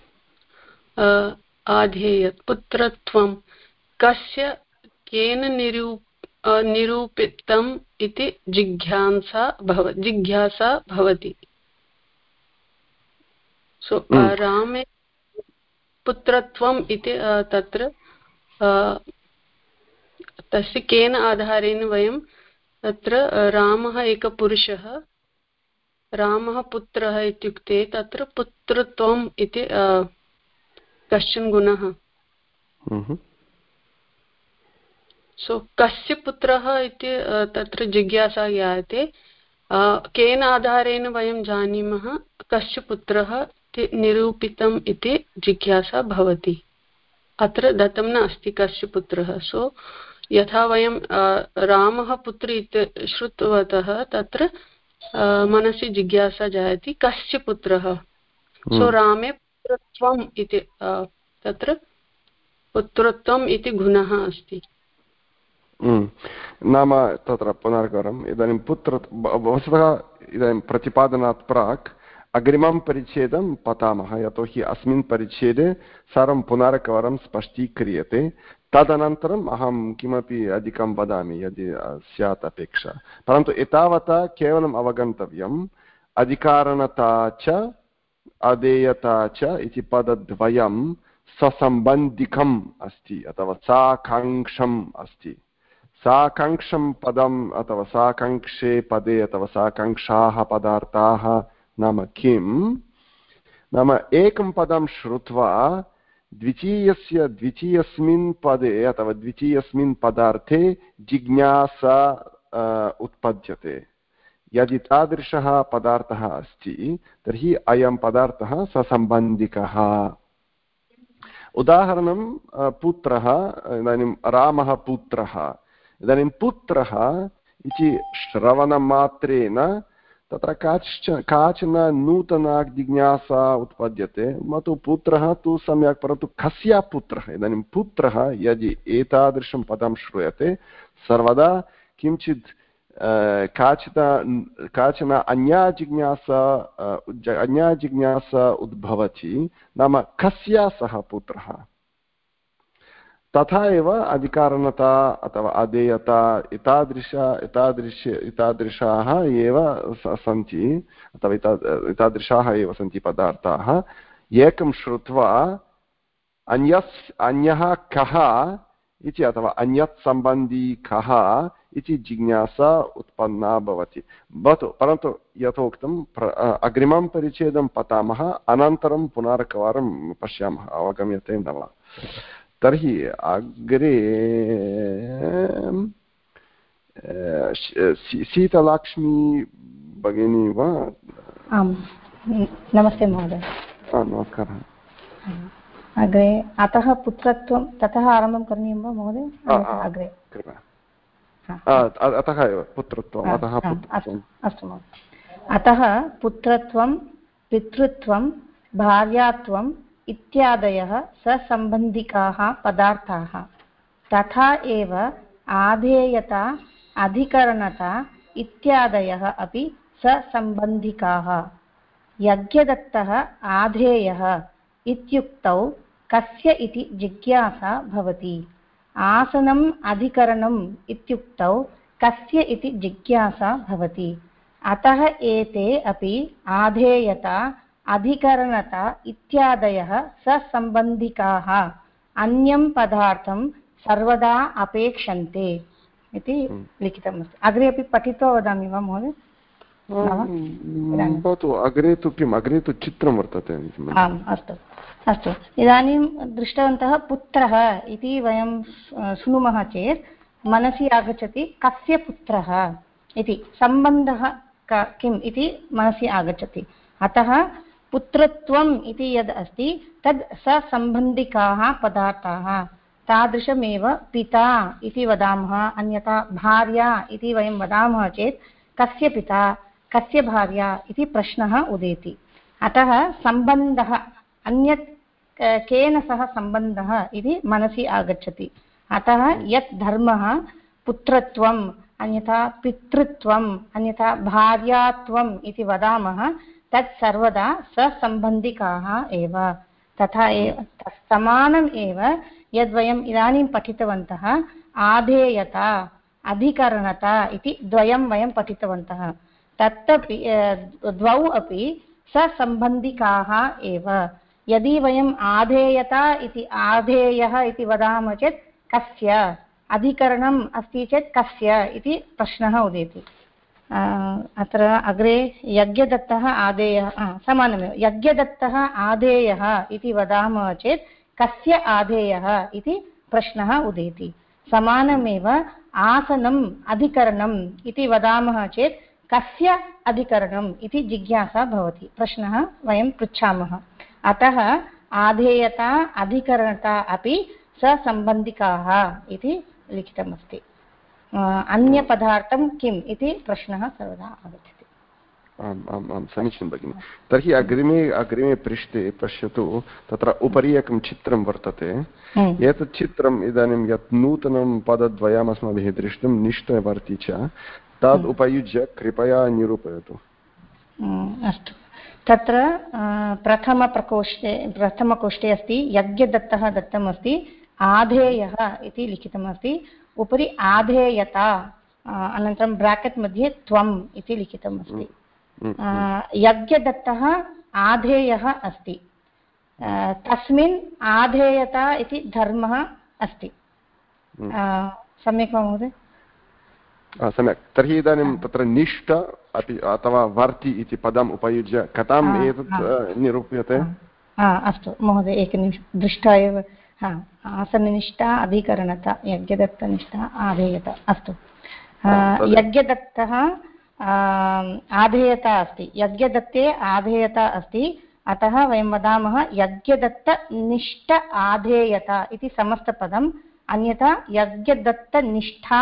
आधेयत्। पुत्रत्वं कस्य केन निरूप निरूपितम् इति जिज्ञासा भव जिज्ञासा भवति। सो रामे पुत्रत्वम् इति तत्र तस्य केन आधारेण वयं तत्र रामः एकः पुरुषः रामः पुत्रः इत्युक्ते तत्र पुत्रत्वम् इति कश्चन गुणः। सो कस्य पुत्रः इति तत्र जिज्ञासा ज्ञायते केन आधारेण वयं जानीमः कस्य पुत्रः निरूपितम् इति जिज्ञासा भवति अत्र दत्तं नास्ति कस्य पुत्रः सो यथा वयं रामः पुत्री इति श्रुतवतः तत्र मनसि जिज्ञासा जायति कस्य पुत्रः सो। रामे पुत्रत्वम् इति तत्र पुत्रत्वम् इति गुणः अस्ति। नाम तत्र पुनर्गरम् इदानीं पुत्र वस्तुतः इदानीं प्रतिपादनात् प्राक् अग्रिमं परिच्छेदं पठामः यतोहि अस्मिन् परिच्छेदे सर्वं पुनरेकवारं स्पष्टीक्रियते तदनन्तरम् अहं किमपि अधिकं वदामि यदि स्यात् अपेक्षा परन्तु एतावता केवलम् अवगन्तव्यम् अधिकारणता च अधेयता च इति पदद्वयं ससम्बन्धिकम् अस्ति अथवा साकाङ्क्षम् अस्ति साकाङ्क्षं पदम् अथवा साकाङ्क्षे पदे अथवा साकाङ्क्षाः पदार्थाः नाम किं नाम एकं पदं श्रुत्वा द्वितीयस्य, द्वितीयस्मिन् पदे अथवा द्वितीयस्मिन् पदार्थे जिज्ञासा उत्पद्यते। यदि तादृशः पदार्थः अस्ति, तर्हि अयं पदार्थः ससम्बन्धिकः। उदाहरणं पुत्रः, इदानीं रामः पुत्रः। इदानीं पुत्रः इति श्रवणमात्रेण तत्र काश्चन काचन नूतना जिज्ञासा उत्पद्यते मम तु पुत्रः तु सम्यक् परन्तु कस्य पुत्रः इदानीं पुत्रः यदि एतादृशं पदं श्रूयते सर्वदा किञ्चित् काचित् काचन अन्या जिज्ञासा अन्या जिज्ञासा उद्भवति नाम कस्य सः पुत्रः तथा एव अधिकारणता अथवा अधेयता एतादृश एतादृश, एतादृशाः एव सन्ति, अथवा एता, एतादृशाः एव सन्ति पदार्थाः। एकं श्रुत्वा अन्यस्, अन्यः कः इति अथवा अन्यत् सम्बन्धी कः इति जिज्ञासा उत्पन्ना भवति। भवतु, परन्तु यथोक्तं अग्रिमं परिच्छेदं पठामः, अनन्तरं पुनरेकवारं पश्यामः, अवगम्यते न वा। तर्हि अग्रे सीतलाक्ष्मी भगिनी वा? आम् नमस्ते महोदय। नमस्कारः। अग्रे अतः पुत्रत्वं ततः आरम्भं करणीयं वा महोदय? अग्रे। अतः एव पुत्रत्वम् अतः अस्तु महोदय। अतः पुत्रत्वं पितृत्वं भार्यात्वं इत्यादयः ससम्बन्धिकाः पदार्थाः। तथा एव आधेयता, अधिकरणता इत्यादयः अपि ससम्बन्धिकाः। यज्ञदत्तः आधेयः इत्युक्तौ कस्य इति जिज्ञासा भवति। आसनम् अधिकरणम् इत्युक्तौ कस्य इति जिज्ञासा भवति। अतः एते अपि आधेयता अधिकरणता इत्यादयः ससम्बन्धिकाः अन्यं पदार्थं सर्वदा अपेक्षन्ते इति हम्म। लिखितमस्ति। अग्रे अपि पठित्वा वदामि वा महोदय? भवतु अग्रे तु किम्? अग्रे तु चित्रं वर्तते आम् अस्तु। अस्तु। इदानीं दृष्टवन्तः पुत्रः इति वयं शृणुमः चेत् मनसि आगच्छति कस्य पुत्रः इति। सम्बन्धः किम् इति मनसि आगच्छति। अतः पुत्रत्वम् इति यद् अस्ति, तद् ससम्बन्धिकाः पदार्थाः। तादृशमेव पिता इति वदामः, अन्यथा भार्या इति वयं वदामः चेत् कस्य पिता, कस्य भार्या इति प्रश्नः उदेति। अतः सम्बन्धः, अन्यत् केन सह सम्बन्धः इति मनसि आगच्छति। अतः यत् धर्मः पुत्रत्वम्, अन्यथा पितृत्वम्, अन्यथा भार्यात्वम् इति वदामः तत् सर्वदा ससम्बन्धिकाः एव, तथा एव समानम् एव, यद्वयम् इदानीं पठितवन्तः, आधेयता, अधिकरणता इति द्वयं वयं पठितवन्तः। तत्तपि द्वौ अपि ससम्बन्धिकाः एव। यदि वयम् आधेयता इति आधेयः इति वदामः चेत् कस्य? अधिकरणम् अस्ति चेत् कस्य? इति प्रश्नः उदेति। अत्र अग्रे यज्ञदत्तः आदेयः समानमेव यज्ञदत्तः आदेयः इति वदामः चेत् कस्य आधेयः इति प्रश्नः उदेति समानमेव आसनम् अधिकरणम् इति वदामः चेत् कस्य अधिकरणम् इति जिज्ञासा भवति प्रश्नः वयं पृच्छामः अतः आधेयता अधिकरणता अपि ससम्बन्धिकाः इति लिखितमस्ति अन्यपदार्थं किम् इति प्रश्नः सर्वदा आगच्छति। आम् आम् आं समीचीनं भगिनि। तर्हि अग्रिमे अग्रिमे पृष्ठे पश्यतु तत्र उपरि एकं चित्रं वर्तते। हम्म। एतत् चित्रम् इदानीं यत् नूतनं पदद्वयम् अस्माभिः दृष्टं निष्ठवर्ति च तद् हम्म। उपयुज्य कृपया निरूपयतु। अस्तु। तत्र प्रथमप्रकोष्ठे प्रथमकोष्ठे अस्ति यज्ञदत्तः दत्तमस्ति आधेयः इति लिखितमस्ति। उपरि आधेयता अनन्तरं ब्राकेट् मध्ये त्वम् इति लिखितमस्ति हम्म, हम्म, यज्ञदत्तः आधेयः अस्ति। तस्मिन् आधेयता इति धर्मः अस्ति। हम्म। सम्यक् वा महोदय? सम्यक्। तर्हि इदानीं तत्र निष्ठ अपि अथवा वर्ति इति पदम् उपयुज्य कथाम् एतत् निरूप्यते? अस्तु। महोदय एकनिमिषं। दृष्ट्वा एव। हा। आसननिष्ठा अधिकरणता यज्ञदत्तनिष्ठा आधेयता अस्तु। यज्ञदत्तः आधेयता अस्ति। यज्ञदत्ते आधेयता अस्ति। अतः वयं वदामः यज्ञदत्तनिष्ठ आधेयता इति समस्तपदम् अन्यथा यज्ञदत्तनिष्ठा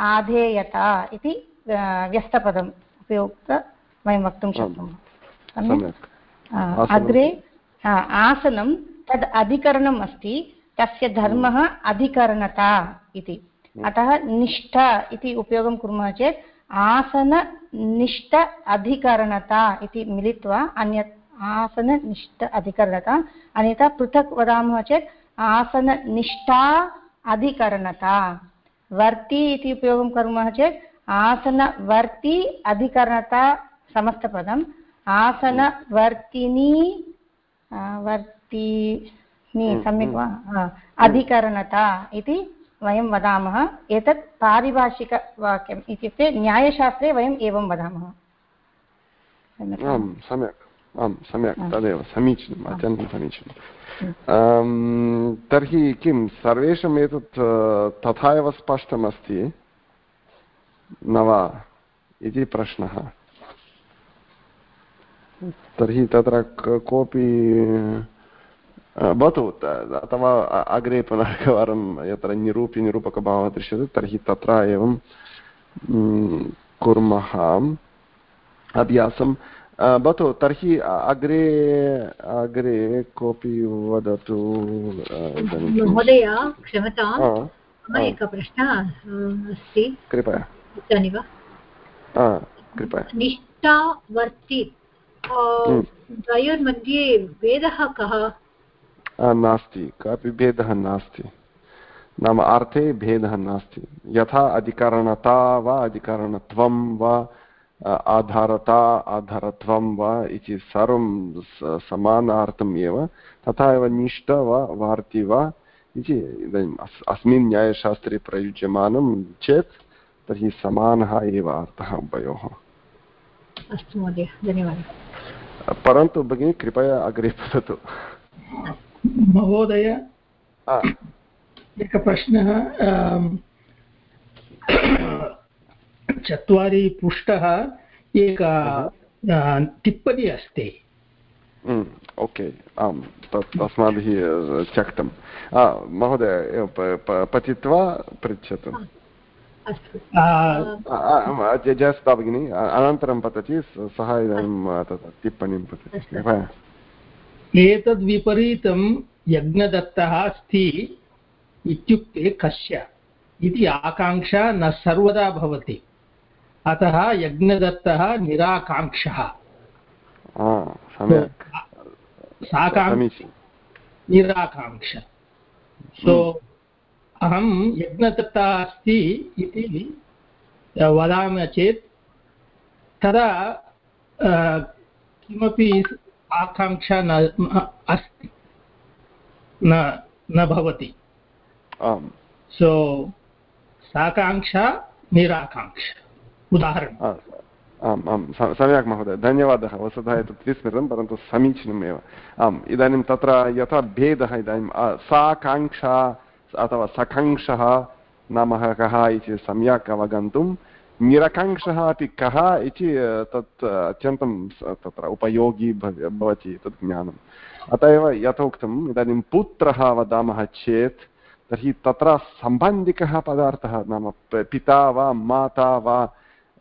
आधेयता इति व्यस्तपदम् उपयुक्त वयं वक्तुं शक्नुमः। अग्रे आसनं तद् अधिकरणम् अस्ति। तस्य धर्मः अधिकरणता इति। अतः निष्ठा इति उपयोगं कुर्मः चेत् आसननिष्ठ अधिकरणता इति मिलित्वा अन्यत् आसननिष्ठ अधिकरणता अन्यथा पृथक् वदामः चेत् आसननिष्ठा अधिकरणता। वर्ति इति उपयोगं कुर्मः चेत् आसनवर्ति अधिकरणता समस्तपदम्। आसनवर्तिनी वर्तिनी हम्म, सम्यक् वा? हम्म। अधिकरणता इति वयं वदामः। एतत् पारिभाषिकवाक्यम् इत्युक्ते न्यायशास्त्रे वयम् एवं वदामः। आम् सम्यक्। आं सम्यक्। तदेव समीचीनम् अत्यन्तं समीचीनम्। तर्हि किं सर्वेषाम् एतत् तथा एव स्पष्टमस्ति? न वा? इति प्रश्नः। तर्हि तत्र कोऽपि भवतु अथवा अग्रे पुनः एकवारं यत्र निरूपि निरूपकभावः दृश्यते तर्हि तत्र एवं कुर्मः अभ्यासं भवतु तर्हि अग्रे अग्रे कोऽपि वदतु महोदय क्षमतां मम एकः प्रश्नः अस्ति कृपया इच्छामि वा कृपया निष्ठावर्ति द्वयोर्मध्ये भेदः कः नास्ति। कापि भेदः नास्ति। नाम अर्थे भेदः नास्ति। यथा अधिकरणता वा अधिकरणत्वं वा आधारता आधारत्वं वा इति सर्वं समानार्थम् एव। तथा एव निष्ठ वा वार्ति वा इति इदानीम् अस्मिन् न्यायशास्त्रे प्रयुज्यमानं चेत् तर्हि समानः एव अर्थः उभयोः। अस्तु महोदय धन्यवादः। परन्तु भगिनी कृपया अग्रे वदतु। महोदय एकः प्रश्नः चत्वारि पृष्ठः एका टिप्पणी अस्ति। ओके आम् तत् अस्माभिः त्यक्तं महोदय पतित्वा पृच्छतु। जस्ता भगिनि अनन्तरं पतति सः इदानीं तत् टिप्पणीं पतति। एतद्विपरीतं यज्ञदत्तः अस्ति इत्युक्ते कस्य? इति आकाङ्क्षा न सर्वदा भवति। अतः यज्ञदत्तः निराकाङ्क्षः। निराकाङ्क्ष। सो अहं यज्ञदत्तः अस्ति इति वदामः चेत् तदा किमपि आकाङ्क्षा न अस्ति। न न भवति। सो साकाङ्क्षा निराकाङ्क्षा। उदाहरणम्। आम् आं सम्यक् महोदय धन्यवादः। वस्तुतः एतत् विस्मृतं परन्तु समीचीनमेव। आम् इदानीं तत्र यथा भेदः इदानीं साकाङ्क्षा अथवा सकाङ्क्षः नाम कः इति सम्यक् अवगन्तुं निरकाङ्क्षः अपि कः इति तत् अत्यन्तं तत्र उपयोगी भवति तत् ज्ञानम्। अत एव यथोक्तम्, इदानीं पुत्रः वदामः चेत्, तर्हि तत्र सम्बन्धिकः पदार्थः नाम पिता वा, माता वा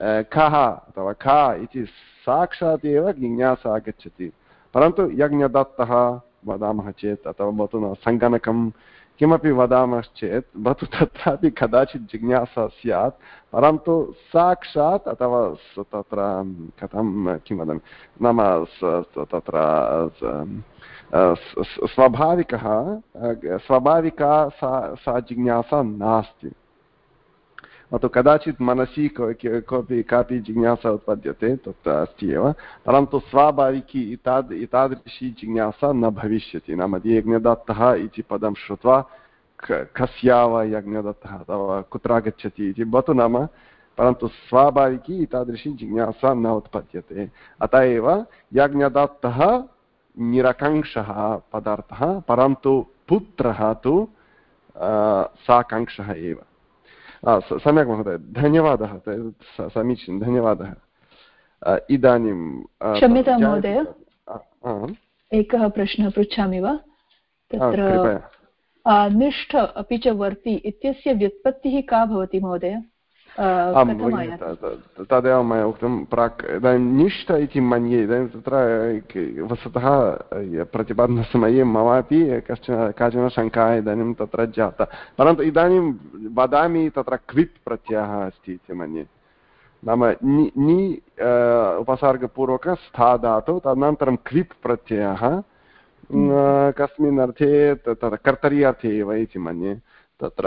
कः अथवा का इति साक्षात् एव जिज्ञासा आगच्छति। परन्तु यज्ञदत्तः वदामः चेत्, अथवा भवतु न सङ्गणकं किमपि वदामश्चेत्, भवतु तत्रापि कदाचित् जिज्ञासा स्यात्, परन्तु साक्षात् अथवा तत्र कथं, किं वदामि, नाम तत्र स्वाभाविकः स्वाभाविका सा सा जिज्ञासा नास्ति। अतः कदाचित् मनसि कोऽपि कापि जिज्ञासा उत्पद्यते तत् अस्ति एव परन्तु स्वाभाविकी एताद् एतादृशी जिज्ञासा न भविष्यति नाम यज्ञदत्तः इति पदं श्रुत्वा कस्य वा यज्ञदत्तः अथवा कुत्र आगच्छति इति भवतु नाम परन्तु स्वाभाविकी एतादृशी जिज्ञासा न उत्पद्यते अतः एव यज्ञदत्तः निरकाङ्क्षः पदार्थः परन्तु पुत्रः तु साकाङ्क्षः एव सम्यक् महोदय धन्यवादः समीचीनं धन्यवादः इदानीं क्षम्यतां महोदय एकः प्रश्नः पृच्छामि वा तत्र निष्ठ अपि च वर्ति इत्यस्य व्युत्पत्तिः का भवति महोदय तदेव मया उक्तं प्राक् इदानीं निष्ठ इति मन्ये इदानीं तत्र वस्तुतः प्रतिपादनसमये ममापि कश्चन काचन शङ्का इदानीं तत्र जाता परन्तु इदानीं वदामि तत्र क्विप् प्रत्ययः अस्ति इति मन्ये नाम नि नि उपसर्गपूर्वक स्था धातु तदनन्तरं क्विप् प्रत्ययः कस्मिन् अर्थे तत्र कर्तरि अर्थे एव इति मन्ये तत्र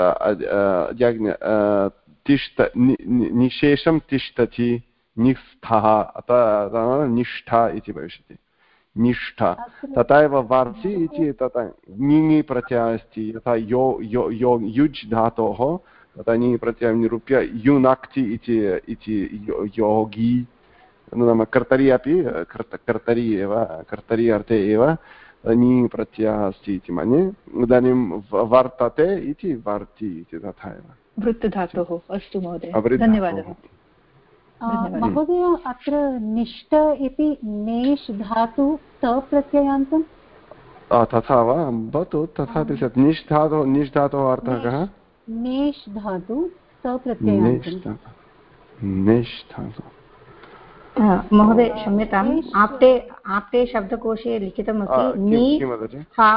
तिष्ठ निशेषं तिष्ठति निष्ठः अतः निष्ठा इति भविष्यति। निष्ठा। तथा एव वार्सि इति तथा ङिङि प्रत्ययः अस्ति यथा यो यो यो युज् धातोः तथा ङि प्रत्ययं निरूप्य युनाक्ति इति इति योगी। नाम कर्तरि अपि कर्त कर्तरि एव कर्तरि अर्थे एव। ङि प्रत्ययः अस्ति इति मन्ये इदानीं वर्तते इति वर्ति इति तथा एव वृत्तधातोः अस्तु महोदय धन्यवादः। महोदय अत्र निष्ठ इति नेष् धातु तप्रत्ययान्तम् तथा वा? भवतु तथापि सत् निष् धातुः निष् धातोः अर्थः कः? नेष् धातु तप्रत्ययान्तम् नेष् धातु। महोदय क्षम्यताम्। आप्ते आप्ते शब्दकोशे लिखितमस्ति। नि हा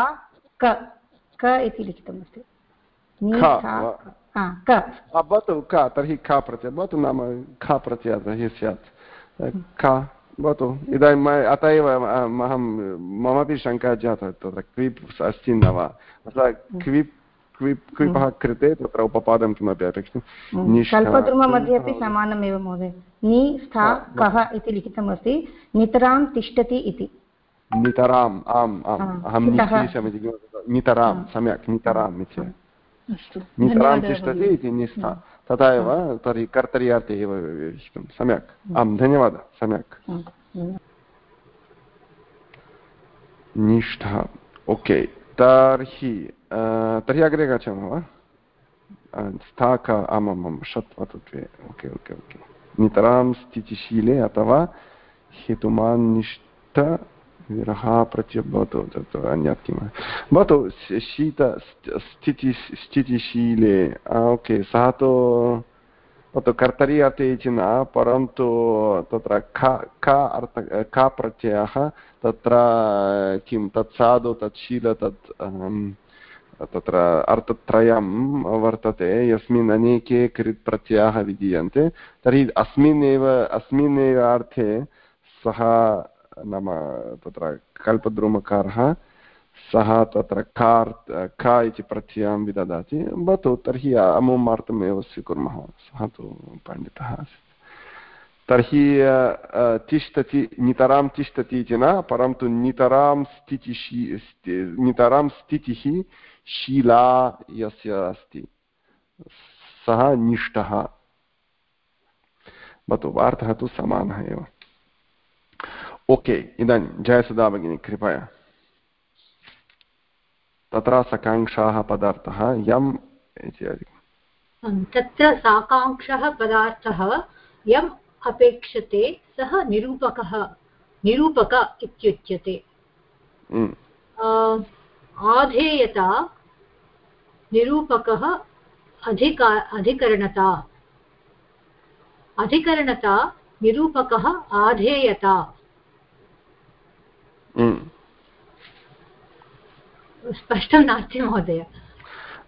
क क इति लिखितमस्ति। भवतु क तर्हि ख प्रत्ययः। भवतु नाम ख प्रत्ययः तर्हि स्यात्। ख भवतु। इदानीम् अत एव अहं ममपि शङ्का जाता तत्र। क्विप् अस्ति न वा? अतः क्विप् क्विप् क्विपः कृते तत्र उपपादं किमपि अपेक्षितं? कल्पद्रुममध्ये अपि समानमेव महोदय। नि स्था कः इति लिखितमस्ति। नितरां तिष्ठति इति। नितराम् आम् आम्। अहं नितरां सम्यक् नितराम् इति नितरां तिष्ठति इति निष्ठा। तथा एव तर्हि कर्तर्यार्थे एव विवक्षितं सम्यक्। आं धन्यवादः। सम्यक्। निष्ठा। ओके। तर्हि तर्हि अग्रे गच्छामः वा स्थाक आमामां षट्वतत्वे ओके ओके ओके नितरां स्थितिशीले अथवा हेतुमान् निष्ठ विरहा प्रत्यय भवतु तत्र अन्यत् किं भवतु शीत स्थिति स्थितिशीले ओके सः तु भवतु कर्तरि अर्थे इति परन्तु तत्र ख ख अर्थ ख प्रत्ययः तत्र किं तत् साधु तत् शील तत् तत्र अर्थत्रयं वर्तते, यस्मिन् अनेके कृत् प्रत्ययाः विधीयन्ते, तर्हि अस्मिन् एव अस्मिन् एव अर्थे सः नाम तत्र कल्पद्रुमकारः, सः तत्र कार् ख इति प्रत्ययं विददाति, भवतु तर्हि अमुमार्थमेव स्वीकुर्मः, सः तु पण्डितः आसीत्। तर्हि तिष्ठति नितरां तिष्ठति इति न परन्तु नितरां स्थितिशी नितरां स्थितिः शीला यस्य अस्ति सः निष्ठः भवतु वार्तः तु समानः एव ओके इदानीं जयसुधा भगिनी कृपया तत्र सकाङ्क्षाः पदार्थः यम् इत्यादि तत्र साकाङ्क्षः पदार्थः यम् अपेक्षते सः निरूपकः निरूपक इत्युच्यते। आधेयता निरूपकः अधिका अधिकरणता। अधिकरणता निरूपकः आधेयता। स्पष्टं नास्ति महोदय।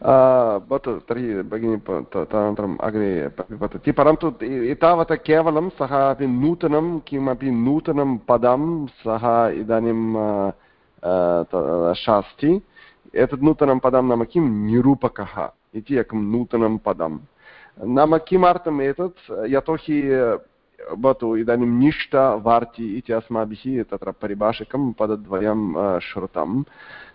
भवतु तर्हि भगिनी तदनन्तरम् अग्रे पतति परन्तु एतावता केवलं सः अपि नूतनं किमपि नूतनं पदं सः इदानीं शास्ति एतत् नूतनं पदं नाम किं निरूपकः इति एकं नूतनं पदं नाम किमर्थम् एतत् यतोहि भवतु इदानीं निष्ठ वार्ति इति अस्माभिः तत्र परिभाषकं पदद्वयं श्रुतं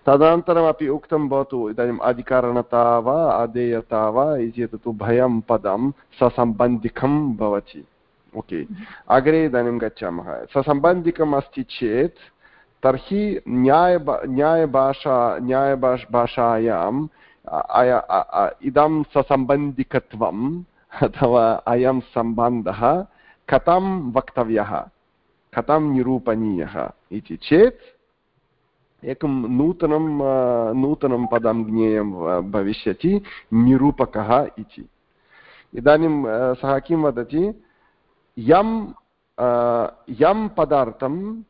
तदनन्तरमपि उक्तं भवतु इदानीम् अधिकारणता वा अधेयता वा इति एतत् उभयं पदं ससम्बन्धिकं भवति ओके अग्रे इदानीं गच्छामः ससम्बन्धिकम् अस्ति चेत् तर्हि न्याय न्यायभाषा न्यायभाष भाषायाम् इदं ससम्बन्धिकत्वम् अथवा अयं सम्बन्धः कथं वक्तव्यः? कथं निरूपणीयः इति चेत् एकं नूतनं नूतनं पदं ज्ञेयं भविष्यति निरूपकः इति। इदानीं सः किं वदति? यं यं पदार्थम्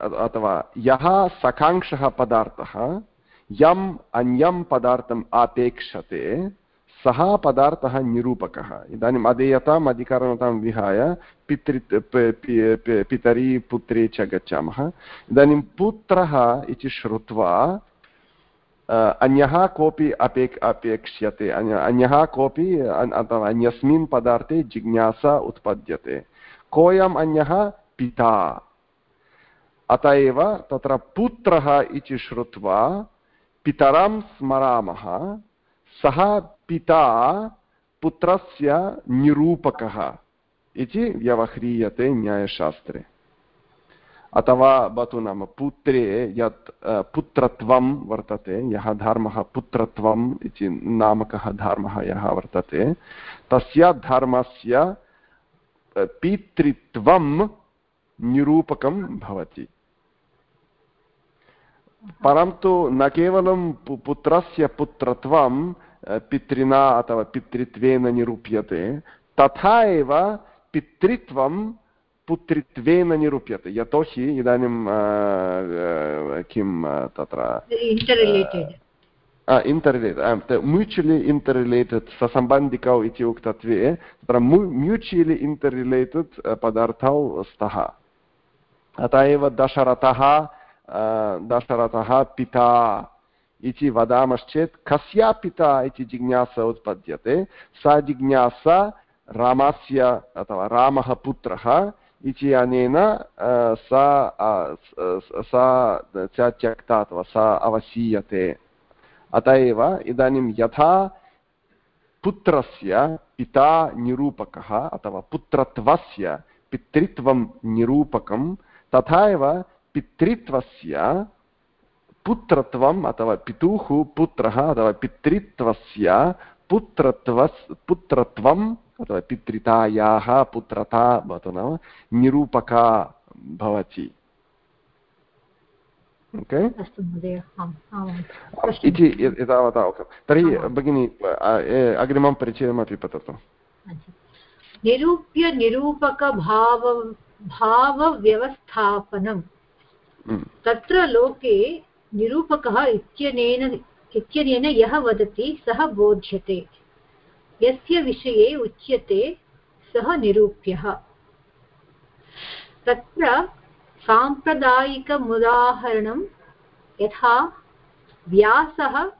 अथवा यः सखांशः पदार्थः यम् अन्यं पदार्थम् अपेक्षते सः पदार्थः निरूपकः। इदानीम् अधेयताम् अधिकरणतां विहाय पितृ पितरी, पुत्रे च गच्छामः। इदानीं पुत्रः इति श्रुत्वा अन्यः कोऽपि अपेक् अपेक्ष्यते। अन्यः कोऽपि अथवा अन्यस्मिन् पदार्थे जिज्ञासा उत्पद्यते। कोऽयम् अन्यः? पिता। अत एव तत्र पुत्रः इति श्रुत्वा पितरं स्मरामः। सः पिता पुत्रस्य निरूपकः इति व्यवह्रियते न्यायशास्त्रे। अथवा भवतु नाम पुत्रे यत् पुत्रत्वं वर्तते, यः धर्मः पुत्रत्वम् इति नामकः धर्मः यः वर्तते, तस्य धर्मस्य पितृत्वं निरूपकं भवति। परन्तु न केवलं पुत्रस्य पुत्रत्वं पितृणा अथवा पितृत्वेन निरूप्यते तथा एव पितृत्वं पुत्रित्वेन निरूप्यते यतोहि इदानीं किं तत्र इण्टर्रिलेटेड् म्यूचुलि इण्टर्रिलेटेड् ससम्बन्धिकौ इति उक्तत्वे तत्र म्यूचुलि इण्टर्रिलेटेड् पदार्थौ स्तः अतः एव दशरथः दशरथः पिता इति वदामश्चेत् कस्य पिता इति जिज्ञासा उत्पद्यते सा जिज्ञासा रामस्य अथवा रामः पुत्रः इति अनेन सा सा त्यक्ता अथवा सा अवसीयते अत एव इदानीं यथा पुत्रस्य पिता निरूपकः अथवा पुत्रत्वस्य पितृत्वं निरूपकं तथा एव पितृत्वस्य पुत्रत्वम् अथवा पितुः पुत्रः अथवा पितृत्वस्य पुत्रत्व पुत्रत्वम् अथवा पितृतायाः पुत्रता भवतु नाम निरूपका भवति। इति एतावता उक्तं। तर्हि भगिनी अग्रिमं परिचयमपि पततु। निरूप्य निरूपकभाव भावव्यवस्थापनं। तत्र लोके निरूपकः इत्यनेन इत्यनेन यः वदति सः बोध्यते। यस्य विषये उच्यते सः निरूप्यः। तत्र साम्प्रदायिकमुदाहरणं यथा व्यासः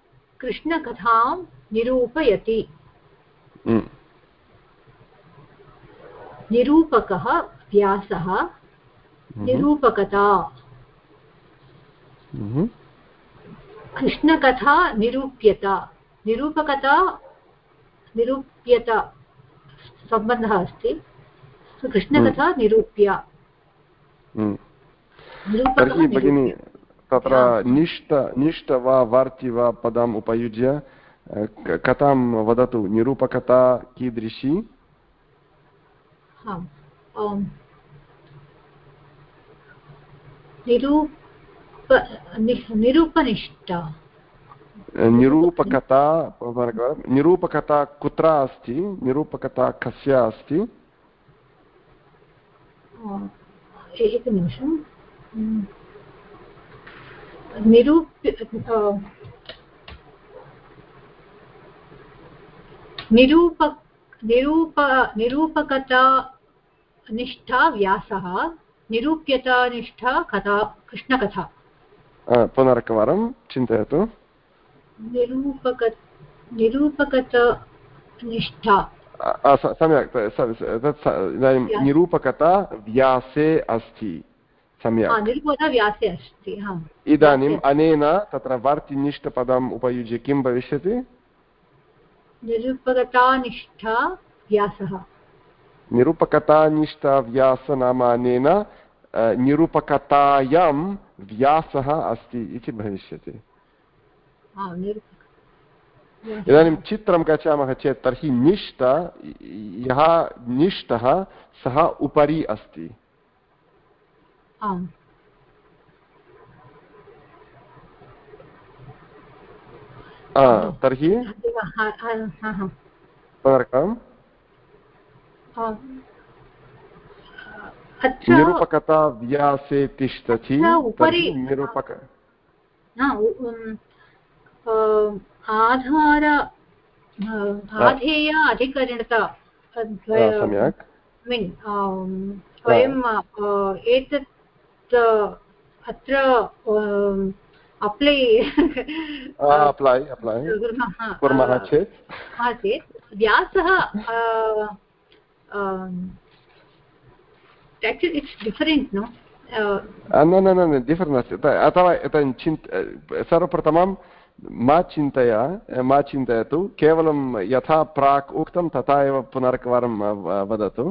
कृष्णकथां निरूपयति। निरूपकः व्यासः निरूपकता। कृष्णकथा निरूप्यता निरूपकता निरूप्यता सम्बन्धः अस्ति। कृष्णकथा निरूप्य। तर्हि भगिनि तत्र निष्ठ निष्ठ वा वार्ति वा पदम् उपयुज्य कथां वदतु निरूपकता कीदृशी? निरूप निरूपनिष्ठा। निरूपकता निरूपकता कुत्र अस्ति निरूपकता कस्य अस्ति? एकनिमिषं निरूप्य निरूप निरूप निरूपकता निष्ठा व्यासः निरूप्यतानिष्ठा कथा कृष्णकथा। पुनरेकवारं चिन्तयतु सम्यक् इदानीं निरूपकता व्यासे अस्ति सम्यक् निरूपकता व्यासे अस्ति इदानीम् अनेन तत्र वर्तिनिष्ठपदम् उपयुज्य किं भविष्यति निरूपकतानिष्ठा व्यासः निरूपकतानिष्ठा व्यास नाम अनेन निरूपकतायां व्यासः अस्ति इति भविष्यति इदानीं चित्रं गच्छामः चेत् तर्हि निष्ठ यः निष्ठः सः उपरि अस्ति। तर्हि पुनर्कम् निरूपकता व्यासे तिष्ठति उपरि निरूपक आधार आधेय अधिकरणता सम्यक्। मीन् वयम् एतत् अत्र अप्लै अप्लै अप्लै। कुर्मः चेत्। चेत्। व्यासः इट्स् डिफरेण्ट् नो न न न डिफरेण्ट् अस्ति अथवा चिन्त सर्वप्रथमं मा चिन्तय मा चिन्तयतु केवलं यथा प्राक् उक्तं तथा एव पुनरेकवारं वदतु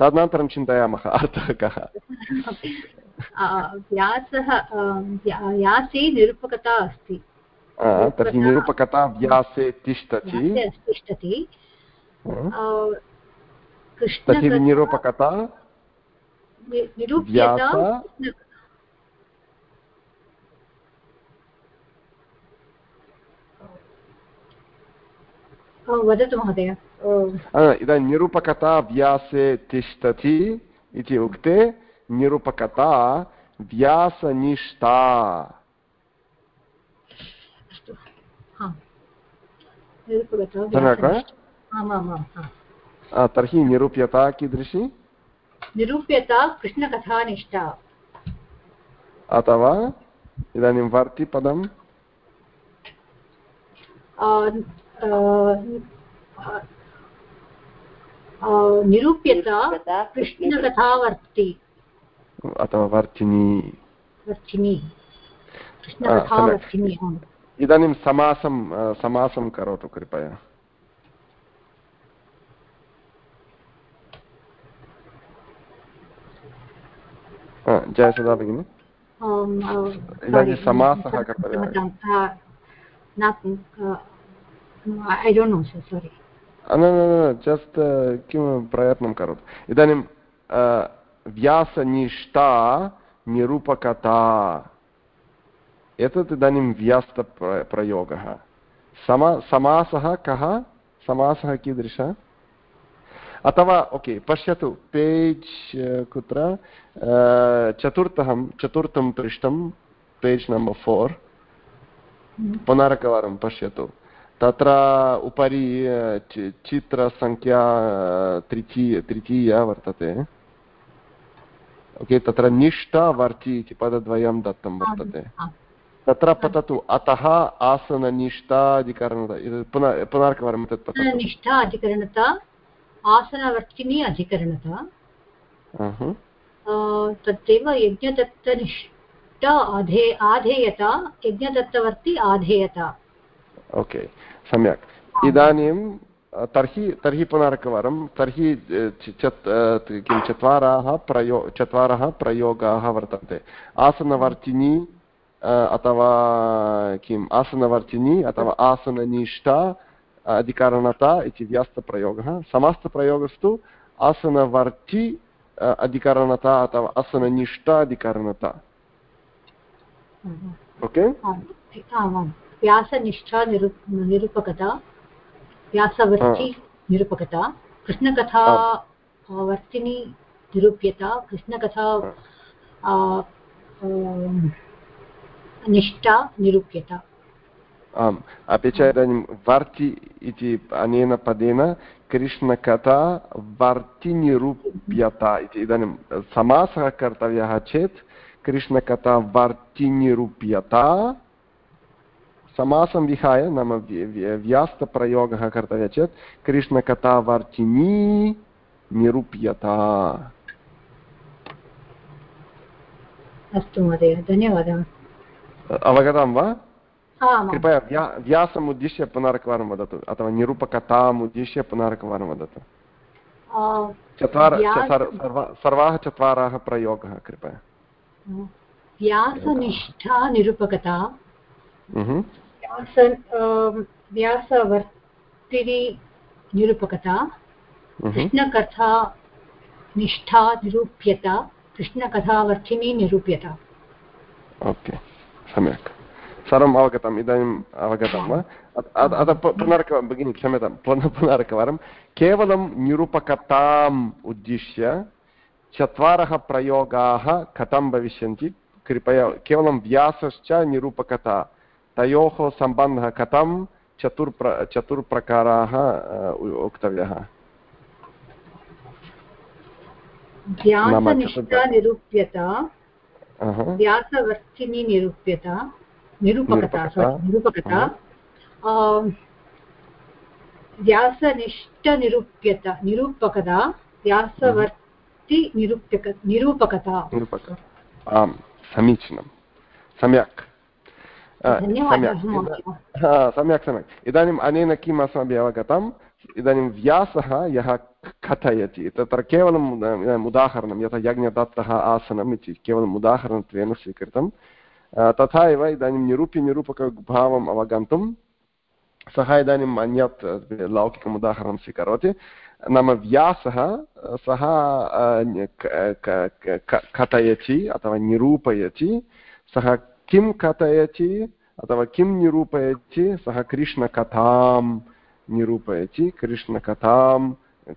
तदनन्तरं चिन्तयामः अर्थः कः व्यासः व्यासे निरूपकता अस्ति तर्हि निरूपकता व्यासे तिष्ठति तिष्ठति तर्हि निरूपकता निरूप्यता वदतु महोदय। इदानीं निरूपकता व्यासे तिष्ठति इति उक्ते निरूपकता व्यासनिष्ठा। तर्हि निरूप्यता कीदृशी? निरूप्यता कृष्णकथानिष्ठा। अथवा इदानीं वर्तिपदम् निरूप्यता कृष्णकथावर्ति। अथवा वर्तिनी। वर्तिनी। कृष्णकथावर्तिनी इदानीं समासं समासं करोतु कृपया। जयसुधा भगिनि इदानीं समासः न न जस्ट् किं प्रयत्नं करोतु इदानीं व्यासनिष्ठा निरूपकता एतत् इदानीं व्यस्तप्रयोगः समा समासः कः समासः कीदृशः अथवा ओके पश्यतु पेज् कुत्र चतुर्थं चतुर्थं पृष्ठं पेज् नम्बर् फोर् पुनरेकवारं पश्यतु। तत्र उपरि चित्रसङ्ख्या तृतीय तृतीया वर्तते। ओके तत्र निष्ठावर्ति इति पदद्वयं दत्तं वर्तते। तत्र पततु अतः आसननिष्ठाधिकरण पुनः पुनरेकवारं तत् अधिकरणता आसनवर्तिनी अधिकरणता। तदेव यज्ञदत्तनिष्ठ आधे आधेयता यज्ञदत्तवर्ति आधेयता। ओके सम्यक्। इदानीं तर्हि तर्हि पुनरेकवारं तर्हि किं चत्वारः प्रयो चत्वारः प्रयोगाः वर्तन्ते। आसनवर्तिनी अथवा किम् आसनवर्तिनी अथवा आसननिष्ठा अधिकरणता इति व्यस्तप्रयोगः समस्तप्रयोगस्तु आसनवर्ति अधिकरणता अथवा आसननिष्ठा अधिकरणता ओके व्यासनिष्ठा निरूपकता व्यासवर्ति निरूपकता कृष्णकथा वर्तिनी निरूप्यता कृष्णकथा निष्ठा निरूप्यता आम् अपि च इदानीं वर्ति इति अनेन पदेन कृष्णकथा वर्तिनिरूप्यता इति इदानीं समासः कर्तव्यः चेत् कृष्णकथा वर्तिनिरूप्यता समासं विहाय नाम व्यास्तप्रयोगः कर्तव्यः चेत् कृष्णकथा वर्तिनी निरूप्यता अस्तु महोदय धन्यवादः अवगतं वा कृपया व्या व्यासम् उद्दिश्य पुनरेकवारं वदतु अथवा निरूपकताम् उद्दिश्य पुनरेकवारं वदतु चत्वार सर्वाः चत्वारः प्रयोगः कृपया व्यासनिष्ठा निरूपकता व्यासवर्तिनी निरूपकता कृष्णकथा निष्ठा निरूप्यता कृष्णकथावर्तिनी निरूप्यता ओके सम्यक् सर्वम् अवगतम् इदानीम् अवगतं वा अतः पुनरेक भगिनि क्षम्यतां पुनः पुनरेकवारं केवलं निरूपकताम् उद्दिश्य चत्वारः प्रयोगाः कथं भविष्यन्ति कृपया केवलं व्यासश्च निरूपकता तयोः सम्बन्धः कथं चतुर्प्र चतुर्प्रकाराः उक्तव्यः व्यासनिष्ठा निरूप्यता व्यासवर्तिनी निरूप्यता निरूपकता निरूपकता। व्यासनिष्ठनिरूप्यता निरूपकता व्यासवर्ति निरूप्यक निरूपकता। आम् समीचीनं। सम्यक्। सम्यक्। सम्यक् इदानीम् अनेन किम् अस्माभिः अवगतम्? इदानीं व्यासः यः कथयति तत्र केवलम् उदाहरणं यथा यज्ञदत्तः आसनम् इति केवलम् उदाहरणत्वेन स्वीकृतं तथा एव इदानीं निरूप्यनिरूपकभावम् अवगन्तुं सः इदानीम् अन्यत् लौकिकम् उदाहरणं स्वीकरोति नाम व्यासः सः कथयति अथवा निरूपयति सः किं कथयति अथवा किं निरूपयति सः कृष्णकथां निरूपयति कृष्णकथां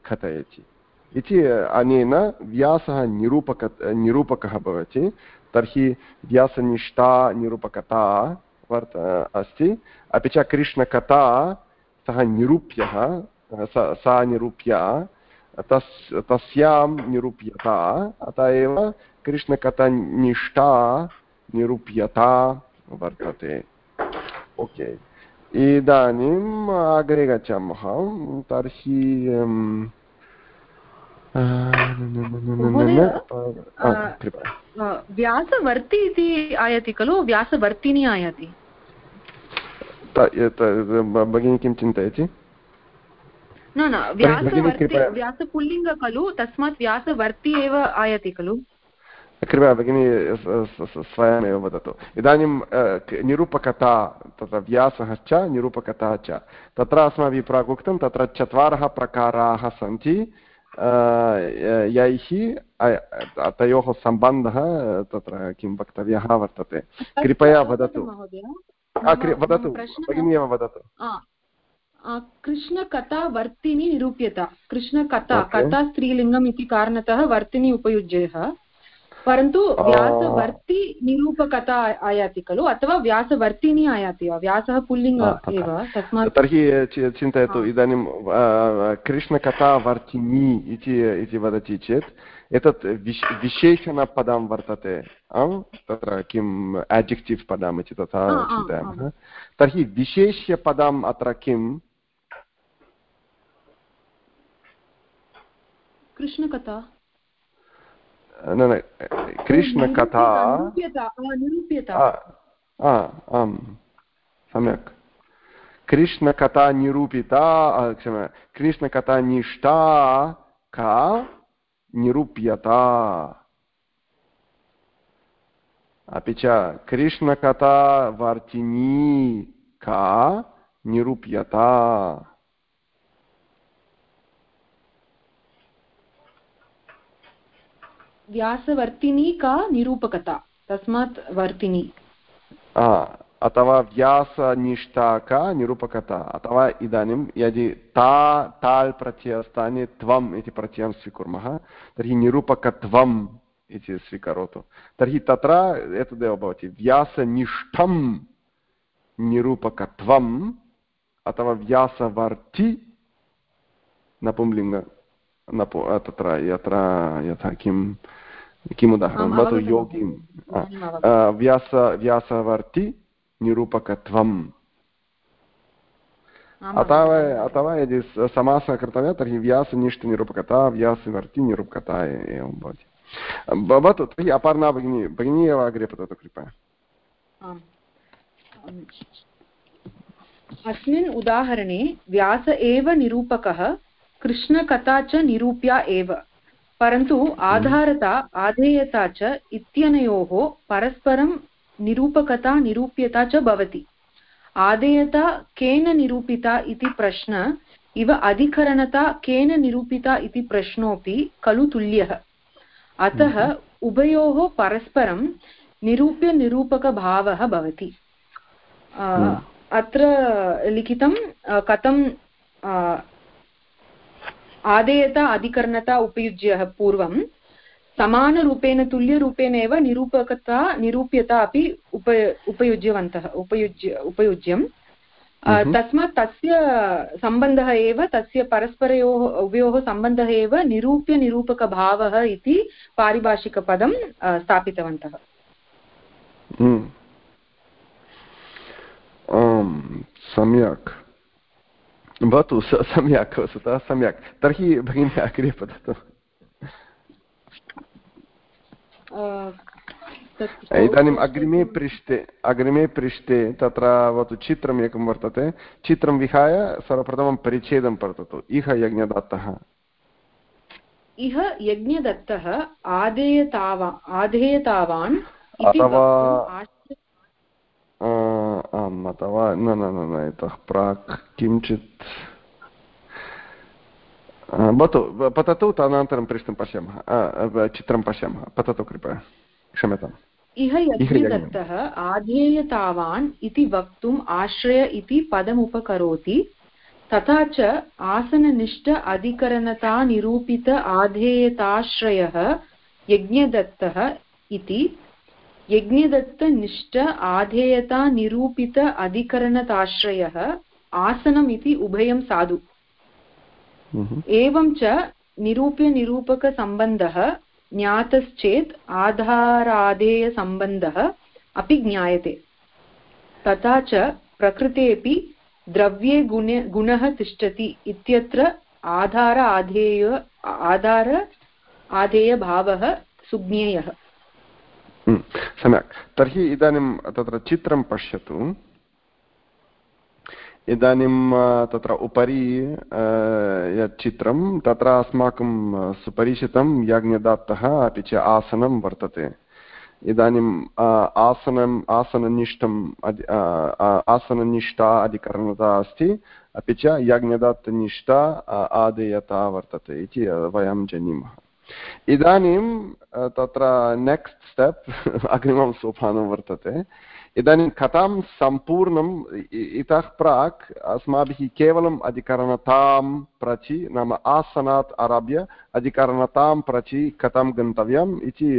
कथयति इति अनेन व्यासः निरूपक निरूपकः भवति तर्हि व्यासनिष्ठा निरूपकता वर्त अस्ति। अपि च कृष्णकथा, सः निरूप्यः, सा निरूप्य, तस्, तस्यां निरूप्यता, अतः एव कृष्णकथनिष्ठा निरूप्यता वर्तते। ओके। इदानीम् अग्रे गच्छामः। तर्हि व्यासवर्ति इति आयाति खलु व्यासवर्तिनी आयाति भगिनी किं चिन्तयति न न व्यासवर्ति व्यासपुल्लिङ्ग खलु तस्मात् व्यासवर्ति एव आयाति खलु कृपया भगिनी स्वयमेव वदतु इदानीं निरूपकथा तत्र व्यासः च निरूपकथा च तत्र अस्माभिः प्राक् उक्तं तत्र चत्वारः प्रकाराः सन्ति यैः तयोः सम्बन्धः तत्र किं वक्तव्यः वर्तते कृपया वदतु वदतु भगिनी एव वदतु कृष्णकथा वर्तिनी निरूप्यता कृष्णकथा कथा स्त्रीलिङ्गम् इति कारणतः वर्तिनि उपयुज्यः परन्तु व्यासवर्ति निरूपकथा आयाति खलु? अथवा व्यासवर्तिनी आयाति वा? व्यासः पुल्लिङ्ग एव तस्मात् तर्हि चिन्तयतु इदानीं कृष्णकथावर्तिनी इति इति वदति चेत् एतत् विश् विशेषणपदं वर्तते तत्र किम् एड्जेक्टिव् पदम् इति तथा चिन्तयामः। तर्हि विशेष्यपदम् अत्र किम्? कृष्णकथा। न न कृष्णकथा आम् सम्यक् कृष्णकथा निरूपिता क्षमा कृष्णकथा निष्ठा का निरूप्यता अपि च कृष्णकथा वार्तिनी का निरूप्यता व्यासवर्तिनी का निरूपकता तस्मात् वर्तिनी। अथवा व्यासनिष्ठा का निरूपकता अथवा इदानीं यदि ता टाल् प्रत्ययस्थाने त्वम् इति प्रत्ययं स्वीकुर्मः, तर्हि निरूपकत्वम् इति स्वीकरोतु। तर्हि तत्र एतदेव भवति व्यासनिष्ठं निरूपकत्वम्, अथवा व्यासवर्ति नपुंलिङ्ग, नपु, तत्र यत्र यथा किं किम् उदाहरणं भवतु योगिं व्यास व्यासवर्ति निरूपकत्वम् अथवा अथवा यदि समासः कर्तव्यः तर्हि व्यासनिष्ठनिरूपकता व्यासवर्ति निरूपकता एवं भवति भवतु तर्हि अपर्णा भगिनी भगिनी एव अग्रे पततु कृपया अस्मिन् उदाहरणे व्यास एव निरूपकः कृष्णकथा च निरूप्या एव। परन्तु आधारता आधेयता च इत्यनयोः परस्परं निरूपकता निरूप्यता च भवति। आदेयता केन निरूपिता इति प्रश्न इव अधिकरणता केन निरूपिता इति प्रश्नोऽपि खलु तुल्यः। अतः उभयोः परस्परं निरूप्यनिरूपकभावः भवति। अत्र लिखितं कथं आदेयता अधिकरणता उपयुज्य पूर्वं समानरूपेण तुल्यरूपेण एव निरूपकता निरूप्यता अपि उप उपयुज्यवन्तः उपयुज्य उपयुज्यं तस्मात् तस्य सम्बन्धः एव तस्य परस्परयोः उभयोः सम्बन्धः एव निरूप्यनिरूपकभावः इति पारिभाषिकपदं स्थापितवन्तः। सम्यक्। भवतु सम्यक् वस्तुतः सम्यक्। तर्हि भगिनी अग्रे वदतु इदानीम् अग्रिमे पृष्ठे अग्रिमे पृष्ठे तत्र भवतु चित्रम् एकं वर्तते। चित्रं विहाय सर्वप्रथमं परिच्छेदं पठतु इह यज्ञदत्तः। इह यज्ञदत्तः आदेयतावा आधेयतावान् अथवा आम् अथवा न न न इतः प्राक् किञ्चित् भवतु पततु तदनन्तरं पृष्ठं पश्यामः चित्रं पश्यामः पततु कृपया क्षम्यताम् इह यज्ञदत्तः आधेयतावान् इति वक्तुम् आश्रय इति पदमुपकरोति तथा च आसननिष्ठ अधिकरणतानिरूपित आधेयताश्रयः यज्ञदत्तः इति यज्ञदत्तनिष्ठ आधेयतानिरूपित अधिकरणताश्रयः आसनम् इति उभयं साधु। एवं च निरूप्यनिरूपकसम्बन्धः ज्ञातश्चेत् आधाराधेयसम्बन्धः अपि ज्ञायते। तथा च प्रकृतेऽपि द्रव्ये गुणे गुणः तिष्ठति इत्यत्र आधार आधेय आधार आधेयभावः सुज्ञेयः। हम्म, सम्यक्। तर्हि इदानीं तत्र चित्रं पश्यतु। इदानीं तत्र उपरि यत् चित्रं, तत्र अस्माकं सुपरिचितं याज्ञदत्तः अपि च आसनं वर्तते। इदानीम् आसनम् आसननिष्ठम् आसननिष्ठा अधिकरणता अस्ति, अपि च याज्ञदत्तनिष्ठा आदेयता वर्तते इति वयं जानीमः। इदानीं तत्र नेक्स्ट् स्टेप् अग्रिमं सोपानं वर्तते। इदानीं कथां सम्पूर्णम् इतः प्राक् अस्माभिः केवलम् अधिकरणतां प्रचि, नाम आसनात् आरभ्य अधिकरणतां प्रचि कथं गन्तव्यम् इति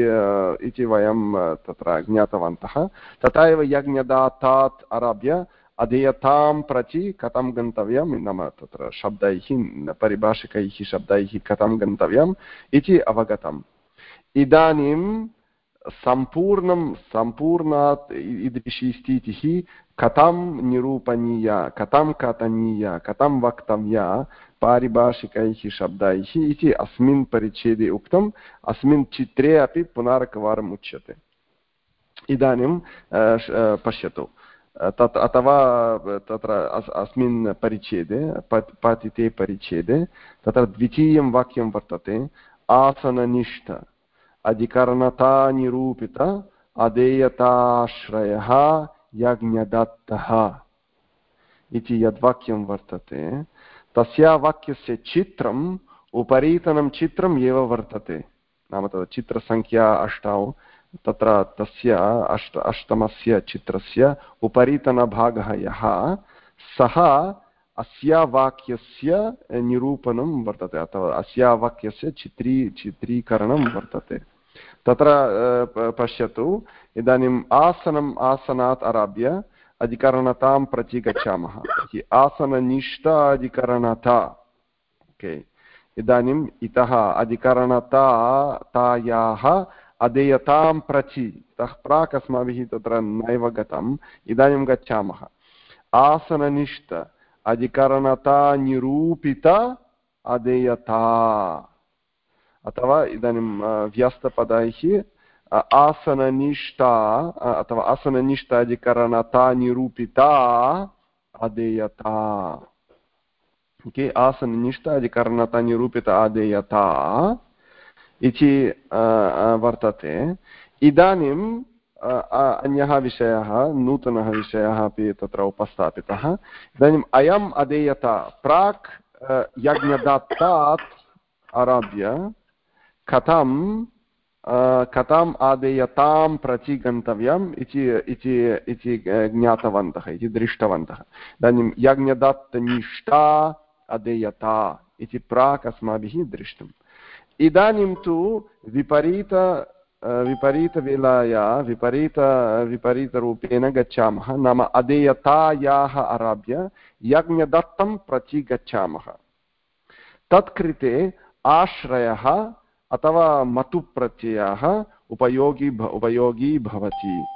इति वयं तत्र ज्ञातवन्तः। तथा एव यज्ञदातात् आरभ्य अधेयतां प्रचि कथं गन्तव्यं? नाम तत्र शब्दैः, परिभाषिकैः शब्दैः कथं गन्तव्यम् इति अवगतम्। इदानीं सम्पूर्णं, सम्पूर्णात् ईदृशी स्थितिः कथं निरूपणीया, कथं कथनीया, कथं वक्तव्या, पारिभाषिकैः शब्दैः इति अस्मिन् परिच्छेदे उक्तम्। अस्मिन् चित्रे अपि पुनरेकवारम् उच्यते। इदानीं पश्यतु। तत् अथवा तत्र अस्मिन् परिच्छेदे पतिते परिच्छेदे तत्र द्वितीयं वाक्यं वर्तते आसननिष्ठ अधिकरणतानिरूपित अधेयताश्रयः यज्ञदत्तः इति यद्वाक्यं वर्तते तस्य वाक्यस्य चित्रम् उपरीतनं चित्रम् एव वर्तते नाम तत् चित्रसङ्ख्या अष्टौ तत्र तस्य अष्ट, अष्टमस्य चित्रस्य उपरीतनभागः यः, सः अस्य वाक्यस्य निरूपणं वर्तते, अथवा अस्य वाक्यस्य चित्री, चित्रीकरणं वर्तते। तत्र पश्यतु, इदानीम् आसनम् आसनात् आरभ्य अधिकरणतां प्रति गच्छामः आसननिष्ठा अधिकरणता ओके। इदानीम् इतः अधिकरणता तायाः अधेयतां प्रचि। तः प्राक् अस्माभिः तत्र नैव गतम्। इदानीं गच्छामः। आसननिष्ठ, अधिकरणता निरूपित अधेयता अथवा इदानीं व्यस्तपदैः आसननिष्ठा अथवा आसननिष्ठाधिकरणता निरूपिता अधेयता ओके? आसननिष्ठाधिकरणता निरूपिता अधेयता इति वर्तते। इदानीम् अन्यः विषयः, नूतनः विषयः अपि तत्र उपस्थापितः। इदानीम् अयम् अधेयता, प्राक् यज्ञदत्तात् आरभ्य कथं कथाम् आदेयतां प्रति गन्तव्यम् इति ज्ञातवन्तः, इति दृष्टवन्तः। इदानीं यज्ञदत्तनिष्ठा अदेयता इति प्राक् अस्माभिः दृष्टम्। इदानीं तु विपरीत विपरीतवेलाया विपरीत विपरीतरूपेण गच्छामः नाम अदेयतायाः आरभ्य यज्ञदत्तं प्रति गच्छामः तत्कृते आश्रयः अथवा मतुप्रत्ययः उपयोगी भ, उपयोगी भवति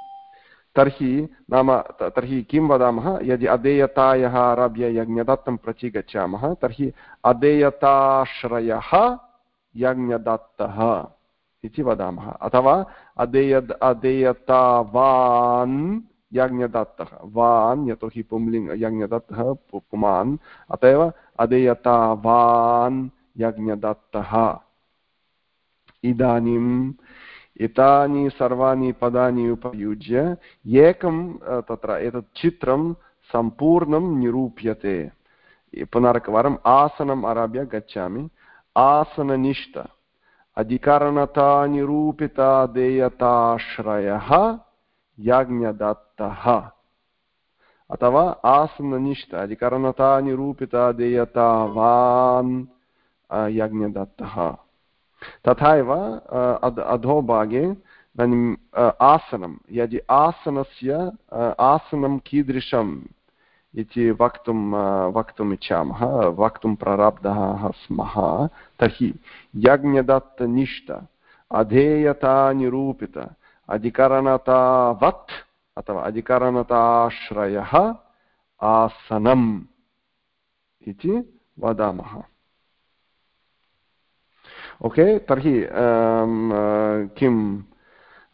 तर्हि नाम तर्हि किं वदामः यदि अधेयतायः आरभ्य यज्ञदत्तं प्रति गच्छामः तर्हि अधेयताश्रयः यज्ञदत्तः इति वदामः। अथवा अधेय अधेयतावान् यज्ञदत्तः। वान् यतोहि पुंलिङ्ग यज्ञदत्तः पुमान्। अत एव अधेयतावान् यज्ञदत्तः। इदानीम् एतानि सर्वाणि पदानि उपयुज्य एकं तत्र एतत् चित्रं सम्पूर्णं निरूप्यते। पुनरेकवारम् आसनम् आरभ्य गच्छामि। आसननिष्ठ अधिकरणता निरूपिता देयताश्रयः याज्ञदत्तः अथवा आसननिष्ठ अधिकरणता निरूपिता देयतावान् यज्ञदत्तः तथा एव अधोभागे इदानीम् आसनं यदि आसनस्य आसनं कीदृशम् इति वक्तुं वक्तुम् इच्छामः वक्तुं प्रारब्धाः स्मः। तर्हि यज्ञदत्तनिष्ठ अधेयतानिरूपित अधिकरणतावत् अथवा अधिकरणताश्रयः आसनम् इति वदामः। ओके, तर्हि किम्?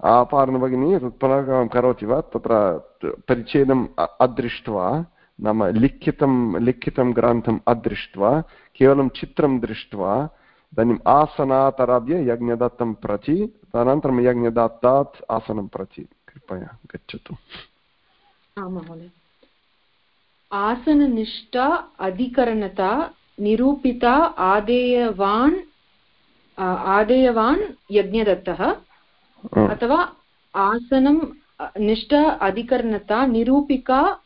आपारणभगिनी पुनः करोति वा? तत्र परिच्छेदम् अदृष्ट्वा। नाम लिखितं लिखितं ग्रन्थम् अदृष्ट्वा केवलं चित्रं दृष्ट्वा इदानीम् आसनात् यज्ञदत्तं प्रति तदनन्तरं यज्ञदत्तात् आसनं प्रति। कृपया गच्छतु। आसननिष्ठा अधिकरणता निरूपिता आदेयवान् आदेयवान् यज्ञदत्तः अथवा आसनं निष्ठ अधिकरणता निरूपिका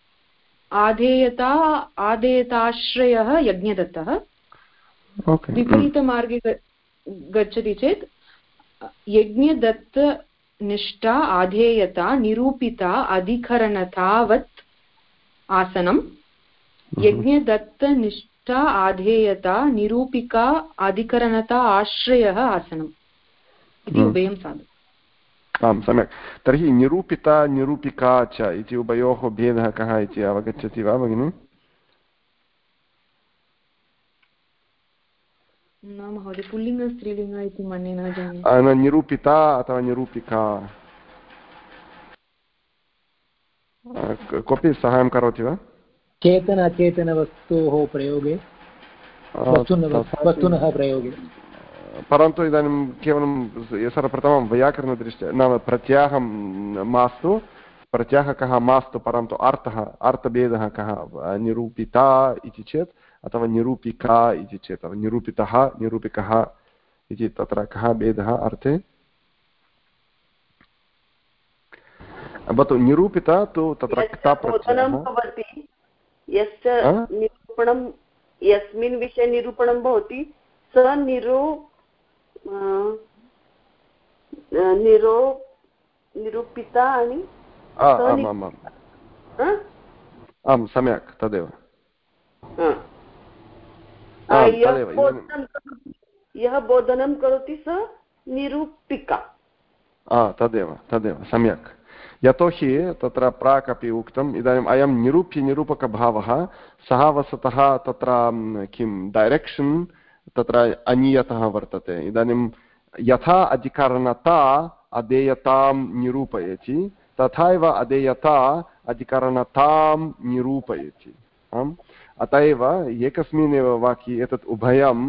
आधेयता आदेयताश्रयः यज्ञदत्तः। विपरीतमार्गे गच्छति चेत् यज्ञदत्तनिष्ठा आधेयता निरूपिता अधिकरणतावत् आसनं यज्ञदत्तनिष्ठ निष्ठा आधेयता निरूपिका अधिकरणता आश्रयः आसनम्। इति हम्म। उभयं साधु। आं सम्यक्। तर्हि निरूपिता निरूपिका च इति उभयोः भेदः कः इति अवगच्छति वा भगिनि? निरूपिता अथवा निरूपिका। कोऽपि साहाय्यं करोति वा? चेतन अचेतनवस्तोः प्रयोगे वस्तुनः प्रयोगे। परन्तु इदानीं केवलं सर्वप्रथमं वैयाकरणदृष्ट्या नाम प्रत्याहं मास्तु। प्रत्याहः कः मास्तु परन्तु अर्थः अर्थभेदः कः निरूपिता इति चेत् अथवा निरूपिका इति चेत् निरूपितः निरूपिकः इति तत्र कः भेदः अर्थे? भवतु निरूपिता तु तत्र यस्मिन् विषये निरूपणं भवति स निरो निरो निरूपिता अनि आम् सम्यक् तदेव यः बोधनं करोति स निरूपिका तदेव तदेव सम्यक् यतोहि तत्र प्राक् अपि उक्तम् इदानीम् अयं निरूप्य निरूपकभावः सः वस्तुतः तत्र किं डैरेक्षन् तत्र अनीयतः वर्तते। इदानीं यथा अधिकरणता अधेयतां निरूपयति, तथा एव अधेयता अधिकरणतां निरूपयति। आम्? अत एव एकस्मिन्नेव वाक्ये एतत् उभयं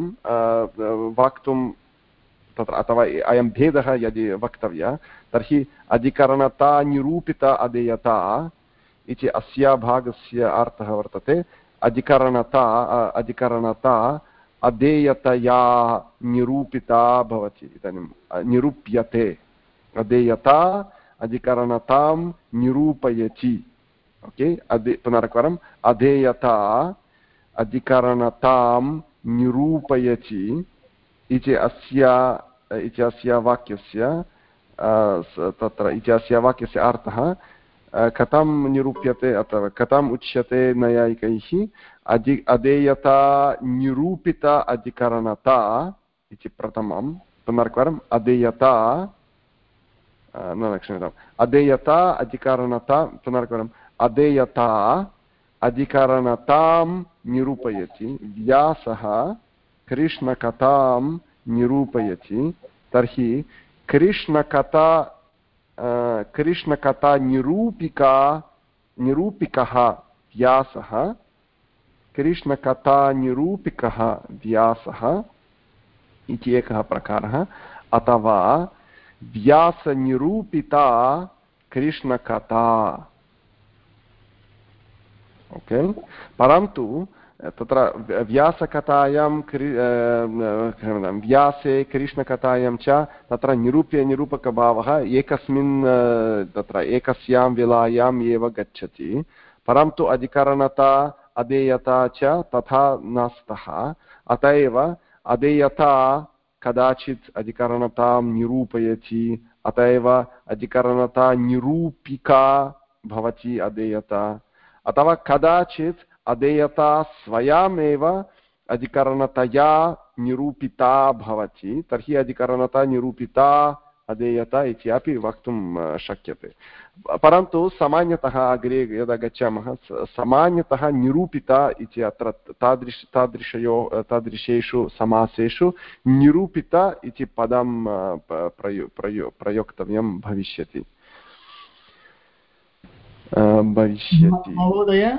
वक्तुं तत्र अथवा अयं भेदः यदि वक्तव्यः, तर्हि अधिकरणता निरूपिता अधेयता इति अस्य भागस्य अर्थः वर्तते। अधिकरणता अधिकरणता अधेयतया निरूपिता भवति इदानीं निरूप्यते। अधेयता, अधिकरणतां निरूपयति। ओके? अधे पुनरेकवारम् अधेयता, अधिकरणतां निरूपयति इति अस्य इति अस्य वाक्यस्य तत्र इति अस्य वाक्यस्य अर्थः कथं निरूप्यते अथवा कथम् उच्यते नैयायिकैः अधि अधेयता निरूपित अधिकरणता इति प्रथमं पुनर्कवारम् अधेयता न क्षम्यताम् अधेयता अधिकरणता पुनर्कवारम् अधेयता अधिकरणतां निरूपयति व्यासः कृष्णकथां निरूपयति तर्हि कृष्णकथा कृष्णकथानिरूपिका निरूपिकः व्यासः। कृष्णकथानिरूपिकः व्यासः इति एकः प्रकारः। अथवा व्यासनिरूपिता कृष्णकथा। ओके? परन्तु तत्र व्यासकथायां व्यासे कृष्णकथायां च तत्र निरूप्य निरूपकभावः एकस्मिन् तत्र एकस्यां विलायाम् एव गच्छति। परन्तु अधिकरणता, अधेयता च तथा न स्तः अत एव अधेयता कदाचित् अधिकरणतां निरूपयति, अत एव अधिकरणता निरूपिका भवति अधेयता। अथवा कदाचित् अधेयता स्वयमेव अधिकरणतया निरूपिता भवति। तर्हि अधिकरणता, निरूपिता अधेयता इत्यपि वक्तुं शक्यते। परन्तु सामान्यतः अग्रे यदा गच्छामः सामान्यतः निरूपिता इति अत्र तादृश, तादृशयो, तादृशेषु समासेषु निरूपिता इति पदं प्रयो प्रयो, प्रयोक्तव्यं भविष्यति। भविष्यति। महोदय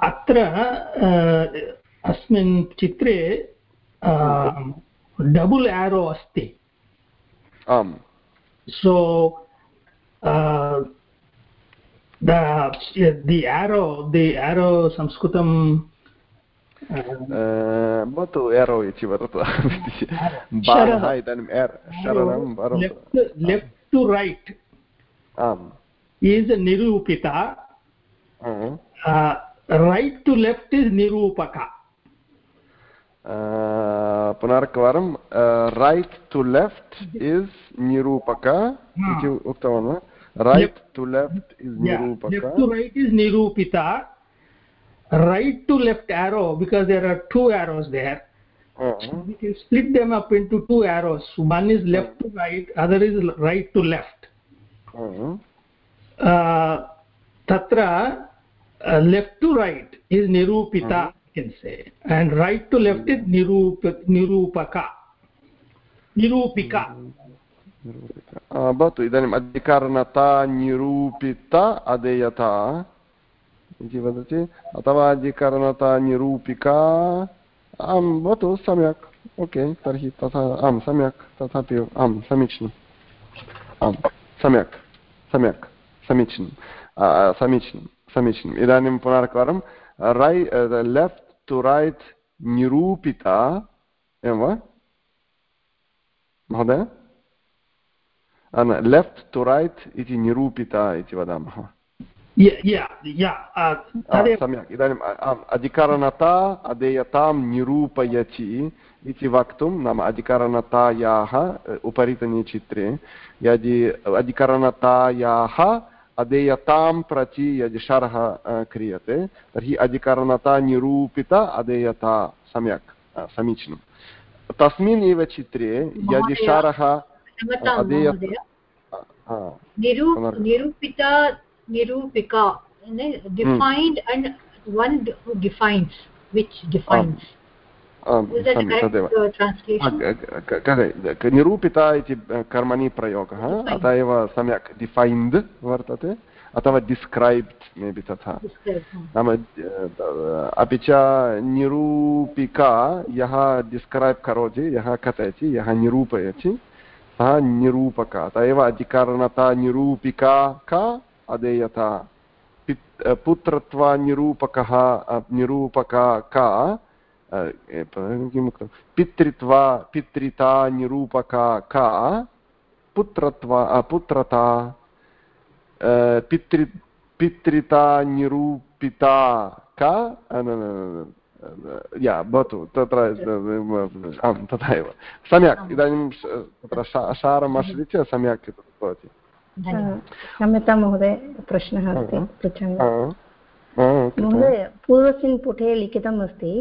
अत्र अस्मिन् चित्रे डबुल् एरो अस्ति. आम्. सो दि एरो दि एरो संस्कृतं भवतु एरो इति वदतु. शरणं लेफ्ट् टु रैट् आम्. Is nirupita uh, uh, right to left is nirupaka पुनरेकवारं रैट् टु लेफ्ट् इस् निरूपक इति उक्तवान् वा रैट् टु लेफ्ट् इस् निरूपक टु रैट् इस् निरूपिता right to left arrow because there are two arrows there uh -huh. we can split them up into two arrows one is left uh -huh. to right other is right to left uh -huh. तत्र left to right is निरूपिता केन् से and right to left is निरूप निरूपका निरूपिका भवतु इदानीम् अधिकरणता निरूपिता अधेयता इति वदति अथवा अधिकरणता निरूपिका आं भवतु सम्यक् ओके तर्हि तथा आं सम्यक् तथापि आं समीचीनम् आं सम्यक् सम्यक् समीचीनं समीचीनं समीचीनम् इदानीं पुनरेकवारं रै लेफ्ट् टु रैट् निरूपिता एवं वा? महोदय? लेफ्ट् टु रैट् इति निरूपिता इति वदामः। सम्यक्। इदानीम् आम् अधिकरणता अधेयतां निरूपयति इति वक्तुं नाम अधिकरणतायाः उपरितनीचित्रे। यदि अधिकरणतायाः अधेयतां प्रति यदि शरः क्रियते। तर्हि अधिकरणता निरूपित अधेयता सम्यक् समीचीनं तस्मिन् एव चित्रे यदि शरः निरूपिता निरूपिका विच् निरूपिता इति कर्मणि प्रयोगः अत एव सम्यक् डिफैन्ड् वर्तते अथवा डिस्क्रैब्ड् मे बि तथा नाम अपि च निरूपिका यः डिस्क्रैब् करोति यः कथयति यः निरूपयति सः निरूपका अत एव अधिकरणता निरूपिका का अधेयता पुत्रत्वनिरूपकः निरूपका का उक्तं पितृत्वा पितृता निरूपका का पुत्रत्व पुत्रता पितृ पितृता निरूपिता का या भवतु तत्र आं तथा एव सम्यक् इदानीं तत्र सारमाश्रित्य सम्यक् भवति क्षम्यतां महोदय प्रश्नः अस्ति पृच्छामि महोदय पूर्वस्मिन् पुटे लिखितम् अस्ति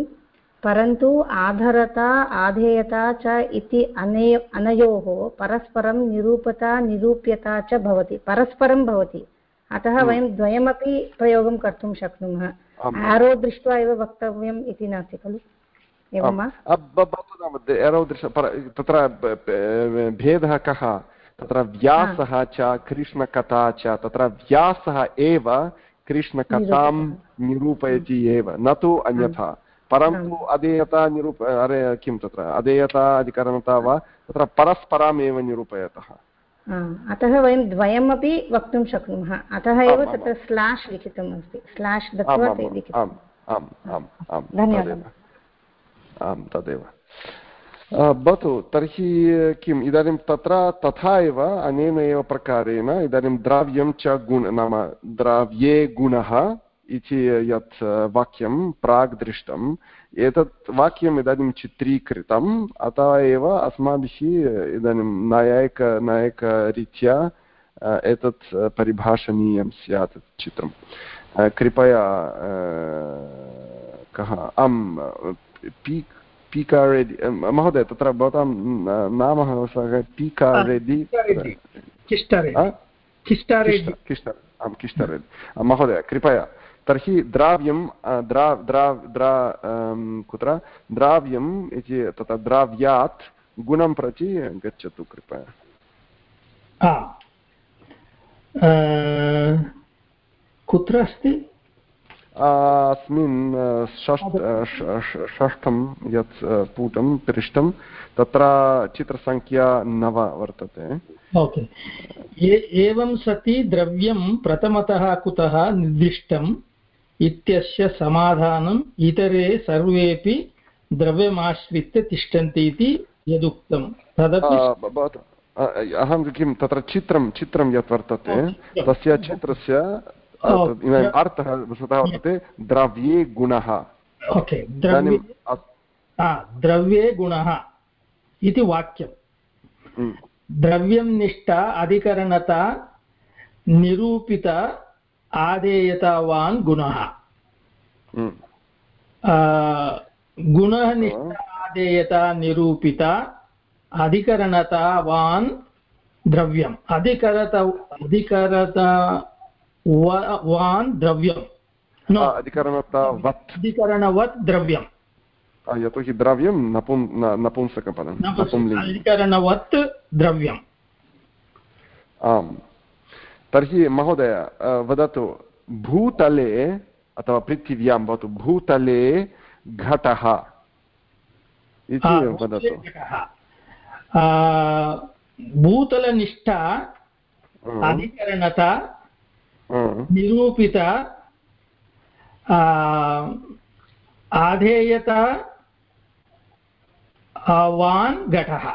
परन्तु आधरता आधेयता च इति अने अनयोः परस्परं निरूपता निरूप्यता च भवति परस्परं भवति। अतः वयं द्वयमपि प्रयोगं कर्तुं शक्नुमः। एरो दृष्ट्वा एव वक्तव्यम् इति नास्ति खलु? एवं वा? तत्र भेदः कः? तत्र व्यासः च कृष्णकथा च तत्र व्यासः एव कृष्णकथां निरूपयति एव न तु अन्यथा। परन्तु अधेयता निरूप अरे किं तत्र? अधेयता अधिकरणता वा? तत्र परस्परमेव निरूपयतः। अतः वयं द्वयमपि वक्तुं शक्नुमः। अतः एव तत्र स्लाश् लिखितम् अस्ति स्लाश् दत्वा आम् आम् आम् धन्यवादः। आम् तदेव। भवतु तर्हि किम्? इदानीं तत्र तथा एव अनेन एव प्रकारेण इदानीं द्रव्यं च गुण नाम द्रव्ये गुणः इति यत् वाक्यं प्राग् दृष्टम्। एतत् वाक्यम् इदानीं चित्रीकृतम्। अतः एव अस्माभिः इदानीं नायक नायकरीत्या एतत् परिभाषणीयं स्यात् चित्रं कृपया कः आं पी पीका रेड्डि महोदय तत्र भवतां नाम पीका रेड्डि? आं किष्टारेड्डि महोदय कृपया। तर्हि द्राव्यं द्रा द्रा द्रा कुत्र? द्राव्यम् इति तत्र द्राव्यात् गुणं प्रति गच्छतु कृपया। कुत्र अस्ति? अस्मिन् षष्ठं यत् पूटं पृष्ठं तत्र चित्रसङ्ख्या नव वर्तते। ओके। एवं सति द्रव्यं प्रथमतः कुतः? निर्दिष्टम् इत्यस्य समाधानम् इतरे सर्वेपि द्रव्यमाश्रित्य तिष्ठन्ति इति यदुक्तं तदपि अहं किं तत्र चित्रं चित्रं यत् वर्तते तस्य चित्रस्य इदानीम् अर्थः वस्तुतः वर्तते द्रव्ये गुणः। ओके द्रव्ये गुणः इति वाक्यं द्रव्यं निष्ठा अधिकरणता निरूपिता आदेयतावान् गुणः। गुणः निष्ठा आदेयता निरूपिता अधिकरणतावान् द्रव्यम्। अधिकरत अधिकरता वान् द्रव्यम् अधिकरणवत् द्रव्यम्। यतोहि द्रव्यं नपुं नपुंसकपदम् अधिकरणवत् द्रव्यम्। आम्। तर्हि महोदय वदतु भूतले अथवा पृथिव्यां भवतु भूतले घटः इति वदतु। भूतलनिष्ठा अधिकरणता निरूपिता आधेयता वान् घटः।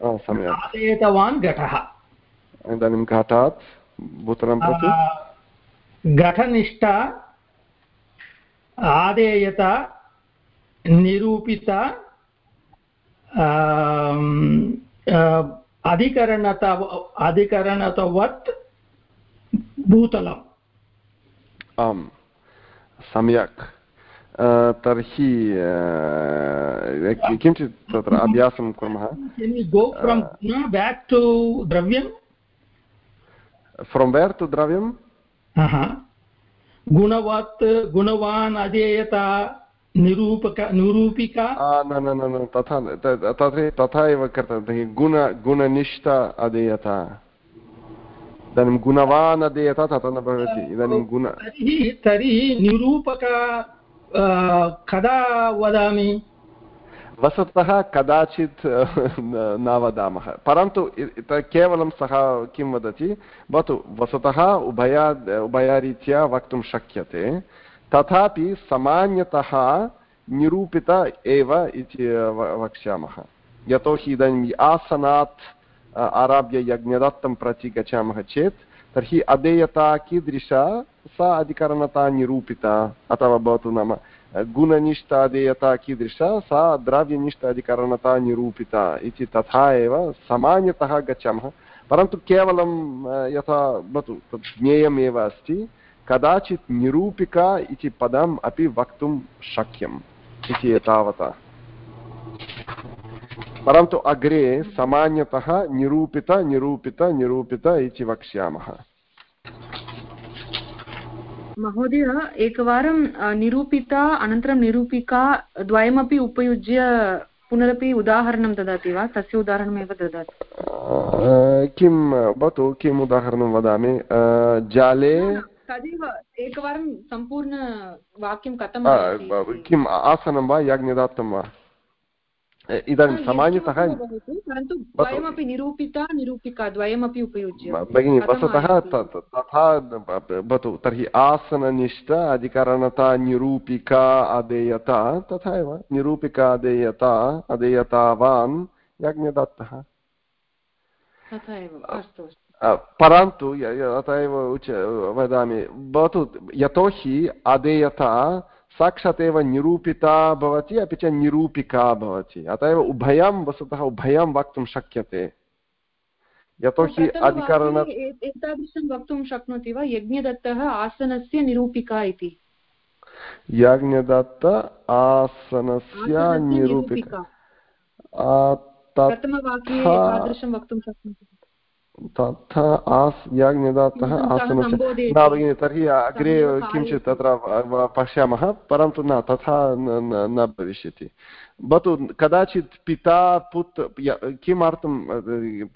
आधेयतवान् घटः। इदानीं घटात् भूतलं प्रति घटनिष्ठा आदेयता निरूपिता अधिकरणत अधिकरणतवत् भूतलम् आम् सम्यक्। तर्हि किञ्चित् तत्र अभ्यासं कुर्मः? गो फ्रम् बेक् टु द्रव्यं फ्रोम् वेर् तु द्रव्यं गुणवत् गुणवान् अधेयता निरूपक निरूपिका न न न तथा तथा तथा एव कर्तव्यं गुण गुणनिष्ठ अधेयता इदानीं गुणवान् अधेयता तथा न भवति इदानीं गुण तर्हि तर्हि निरूपक कदा वदामि वस्तुतः कदाचित् न वदामः परन्तु केवलं सः किं वदति? भवतु वस्तुतः उभया उभयरीत्या वक्तुं शक्यते। तथापि सामान्यतः निरूपित एव इति वक्ष्यामः। यतोहि इदानीम् आसनात् आरभ्य यज्ञदत्तं प्रति गच्छामः चेत्, तर्हि अधेयता कीदृशा? सा अधिकरणता निरूपिता, अथवा भवतु नाम गुणनिष्ठादेयता कीदृशा सा द्रव्यनिष्ठाधिकरणता निरूपिता इति तथा एव सामान्यतः गच्छामः परन्तु केवलं यथा भवतु तत् ज्ञेयमेव अस्ति कदाचित् निरूपिका इति पदम् अपि वक्तुं शक्यम् इति एतावता परन्तु अग्रे सामान्यतः निरूपित निरूपित निरूपित इति वक्ष्यामः महोदय एकवारं निरूपिता अनन्तरं निरूपिका द्वयमपि उपयुज्य पुनरपि उदाहरणं ददाति वा? तस्य उदाहरणमेव ददाति। किं भवतु किम् उदाहरणं वदामि? जाले तदेव एकवारं सम्पूर्णवाक्यं कथं किम् आसनं वा याज्ञदात्तं वा? इदानीं सामान्यतः परन्तु द्वयमपि निरूपिता निरूपिका द्वयमपि उपयुज्य भगिनि वस्तुतः तथा भवतु तर्हि आसननिष्ठ अधिकरणता निरूपिका अधेयता तथा एव निरूपिका अधेयता अधेयतावान् यज्ञदत्तः। परन्तु अत एव उच वदामि भवतु यतोहि अधेयता साक्षात् एव निरूपिता भवति अपि च निरूपिका भवति। अत एव उभयं वस्तुतः उभयं वक्तुं शक्यते। यतोहि अधिकरण एतादृशं वक्तुं शक्नोति वा? यज्ञदत्तः आसनस्य निरूपिका इति। यज्ञदत्त आसनस्य निरूपिका। प्रथमवाक्ये तादृशं वक्तुं शक्नोति। तथा आस् याज्ञदातः आसनस्य न भगिनि तर्हि अग्रे किञ्चित् तत्र पश्यामः परन्तु न तथा न भविष्यति। भवतु कदाचित् पिता पुत् किमर्थं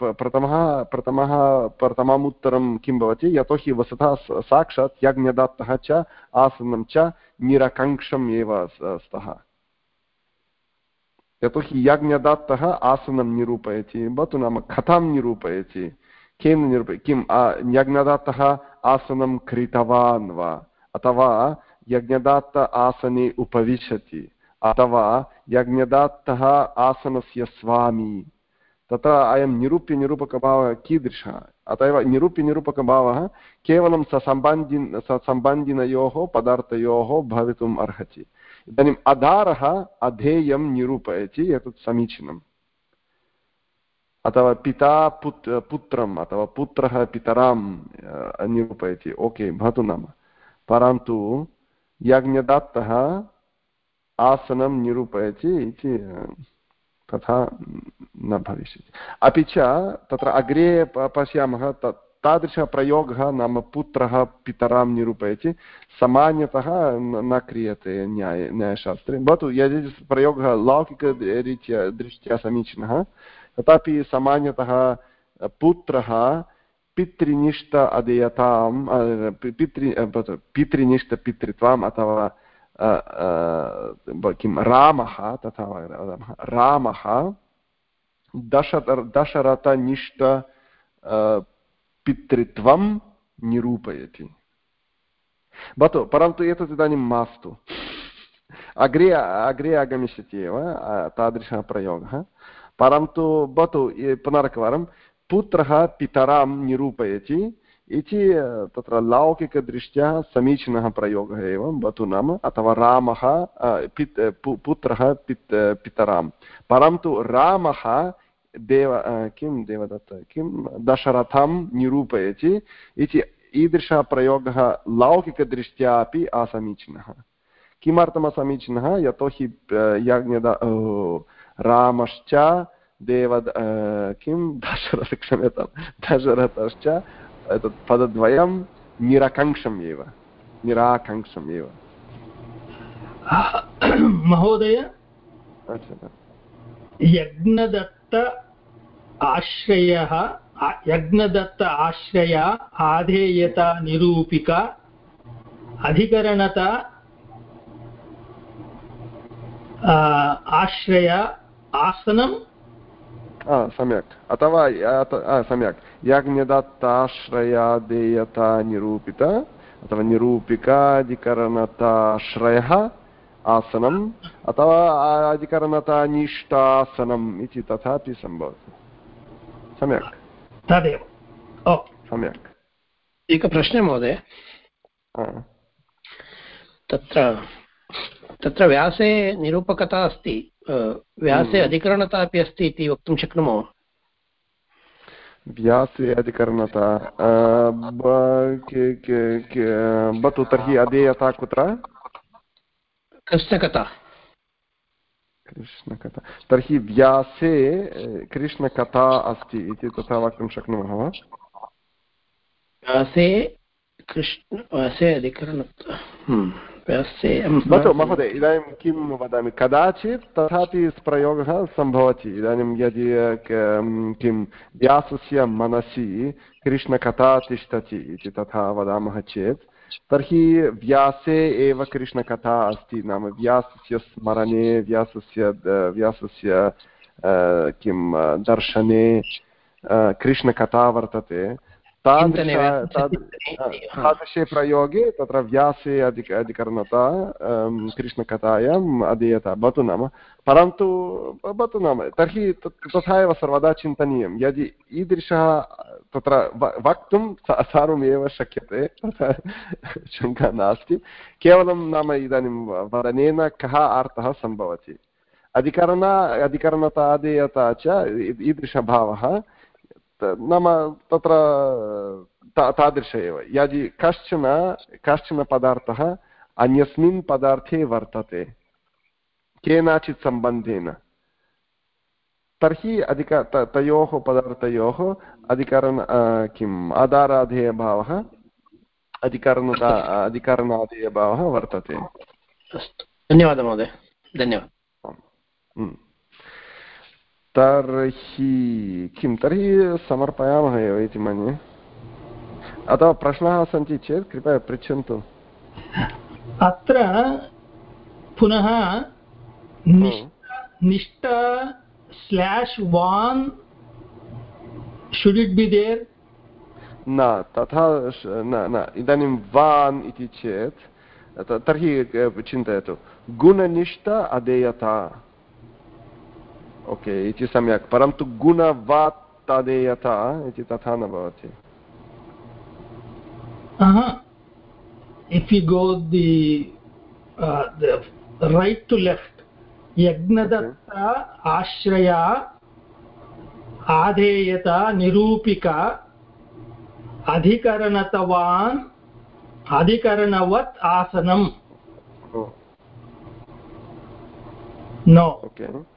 प्रथमः प्रथमः प्रथमम् उत्तरं किं भवति? यतोहि वस्तुतः साक्षात् यज्ञदात्तः च आसनं च निरकङ्क्षम् एव स्तः। यतोहि यज्ञदात्तः आसनं निरूपयति भवतु नाम कथां निरूपयति? किं निरूप किं यज्ञदत्तः आसनं कृतवान् वा? अथवा यज्ञदत्त आसने उपविशति? अथवा यज्ञदत्तः आसनस्य स्वामी? तत्र अयं निरूप्यनिरूपकभावः कीदृशः? अत एव निरूप्यनिरूपकभावः केवलं ससम्बन्धिन ससम्बन्धिनयोः पदार्थयोः भवितुम् अर्हति। इदानीम् अधारः अधेयं निरूपयति, एतत् समीचीनम्। अथवा पिता पुत् पुत्रम् अथवा पुत्रः पितरां निरूपयति ओके भवतु नाम परन्तु यज्ञदत्तः आसनं निरूपयति इति तथा न भविष्यति अपि च तत्र अग्रे पश्यामः तत् तादृशप्रयोगः नाम पुत्रः पितरां निरूपयति सामान्यतः न क्रियते न्याये न्यायशास्त्रे भवतु यदि प्रयोगः लौकिकरीत्या दृष्ट्या समीचीनः तथापि सामान्यतः पुत्रः पितृनिष्ठ अधेयतां पितृ पितृनिष्ठपितृत्वम् अथवा किं रामः तथा वदामः रामः दश दशरथनिष्ठ पितृत्वं निरूपयति। भवतु, परन्तु एतत् इदानीं मास्तु। अग्रे अग्रे आगमिष्यति एव तादृशः प्रयोगः। परन्तु भवतु पुनरेकवारं पुत्रः पितरां निरूपयति इति तत्र लौकिकदृष्ट्या समीचीनः प्रयोगः एव भवतु नाम अथवा रामः पित् पुत्रः पित् पितरां परन्तु रामः देव किं देवदत्त किं दशरथं निरूपयति इति ईदृशः प्रयोगः लौकिकदृष्ट्या अपि असमीचीनः किमर्थम् असमीचीनः यतोहि यज्ञदा रामश्च देव किं? दशरथ क्षम्यतां दशरथश्च एतत् पदद्वयं निरकङ्क्षम् एव निराकङ्क्षम् एव महोदय यज्ञदत्त आश्रयः यज्ञदत्त आश्रय आधेयता निरूपिका अधिकरणता आश्रय आसनं? सम्यक्। अथवा सम्यक्। याज्ञदत्ताश्रयादेयता निरूपित अथवा निरूपिकाधिकरणताश्रयः आसनम् अथवा अधिकरणतानिष्टासनम् इति तथापि सम्भवति। सम्यक्। तदेव। सम्यक्। एकः प्रश्नः महोदय तत्र तत्र व्यासे निरूपकता अस्ति व्यासे हम्म। अधिकरणता अपि अस्ति इति वक्तुं शक्नुमः? व्यासे अधिकरणता भवतु तर्हि अधेयता कुत्र? कृष्णकथा। कृष्णकथा। तर्हि व्यासे कृष्णकथा अस्ति इति तथा वक्तुं शक्नुमः वा? व्यासे कृष्ण व्यासे अधिकरण भवतु महोदय इदानीं किं वदामि? कदाचित् तथापि प्रयोगः सम्भवति. इदानीं यदि किं व्यासस्य मनसि कृष्णकथा तिष्ठति इति तथा वदामः चेत् तर्हि व्यासे एव कृष्णकथा अस्ति. नाम व्यासस्य स्मरणे व्यासस्य व्यासस्य किं दर्शने कृष्णकथा वर्तते। तादृशे प्रयोगे तत्र व्यासे अधिक अधिकरणता कृष्णकथायाम् अधीयता। भवतु नाम। परन्तु भवतु नाम। तर्हि तथा एव सर्वदा चिन्तनीयं। यदि ईदृशः तत्र वक्तुं सर्वमेव शक्यते तथा शङ्का नास्ति। केवलं नाम इदानीं वदनेन कः अर्थः सम्भवति। अधिकरण अधिकरणतादेयता च ईदृशभावः नाम तत्र तादृश एव। यदि कश्चन कश्चन पदार्थः अन्यस्मिन् पदार्थे वर्तते केनचित् सम्बन्धेन तर्हि अधिक तयोः पदार्थयोः अधिकरण किम् आधाराधेयभावः अधिकरणता अधिकरणाधेयभावः वर्तते। अस्तु। धन्यवादः महोदय। धन्यवादः। तर्हि किं तर्हि समर्पयामः एव इति मन्ये अथवा प्रश्नाः सन्ति चेत् कृपया पृच्छन्तु अत्र पुनः निष्ठ slash one should it be there न तथा न न इदानीं वान् इति चेत् तर्हि चिन्तयतु गुणनिष्ठ अधेयता ओके इति सम्यक्। परन्तु गुणवात् तदेयता इति तथा न भवति। if you go the uh, the right to left यज्ञदत्ता आश्रया आधेयता निरूपिका अधिकरणतवान् अधिकरणवत् आसनम्। No okay.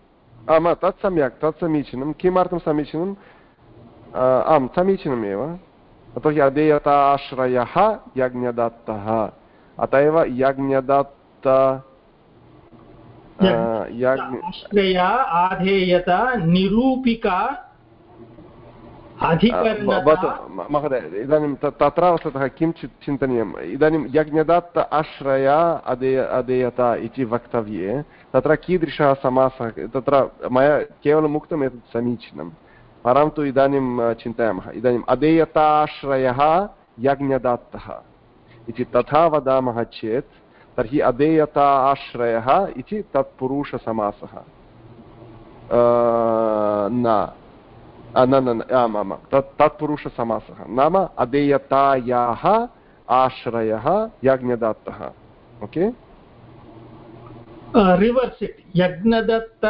आम् तत् सम्यक् तत् समीचीनं किमर्थं समीचीनम् आं समीचीनमेव यतोहि अधेयताश्रयः यज्ञदत्तः अत एव यज्ञदत्त आश्रया आधेयता निरूपिका महोदय इदानीं तत्र वस्तुतः किं चिन्तनीयम् इदानीं यज्ञदत्त आश्रया अधेय अधेयता इति वक्तव्ये तत्र कीदृशः समासः तत्र मया केवलम् उक्तम् एतत् समीचीनं परन्तु इदानीं चिन्तयामः इदानीम् अधेयताश्रयः यज्ञदत्तः इति तथा वदामः चेत् तर्हि अधेयता आश्रयः इति तत्पुरुषसमासः न न न आम् आम् तत् तत्पुरुषसमासः नाम अधेयतायाः आश्रयः याज्ञदत्तः ओके रिवर्स् इट् यज्ञदत्त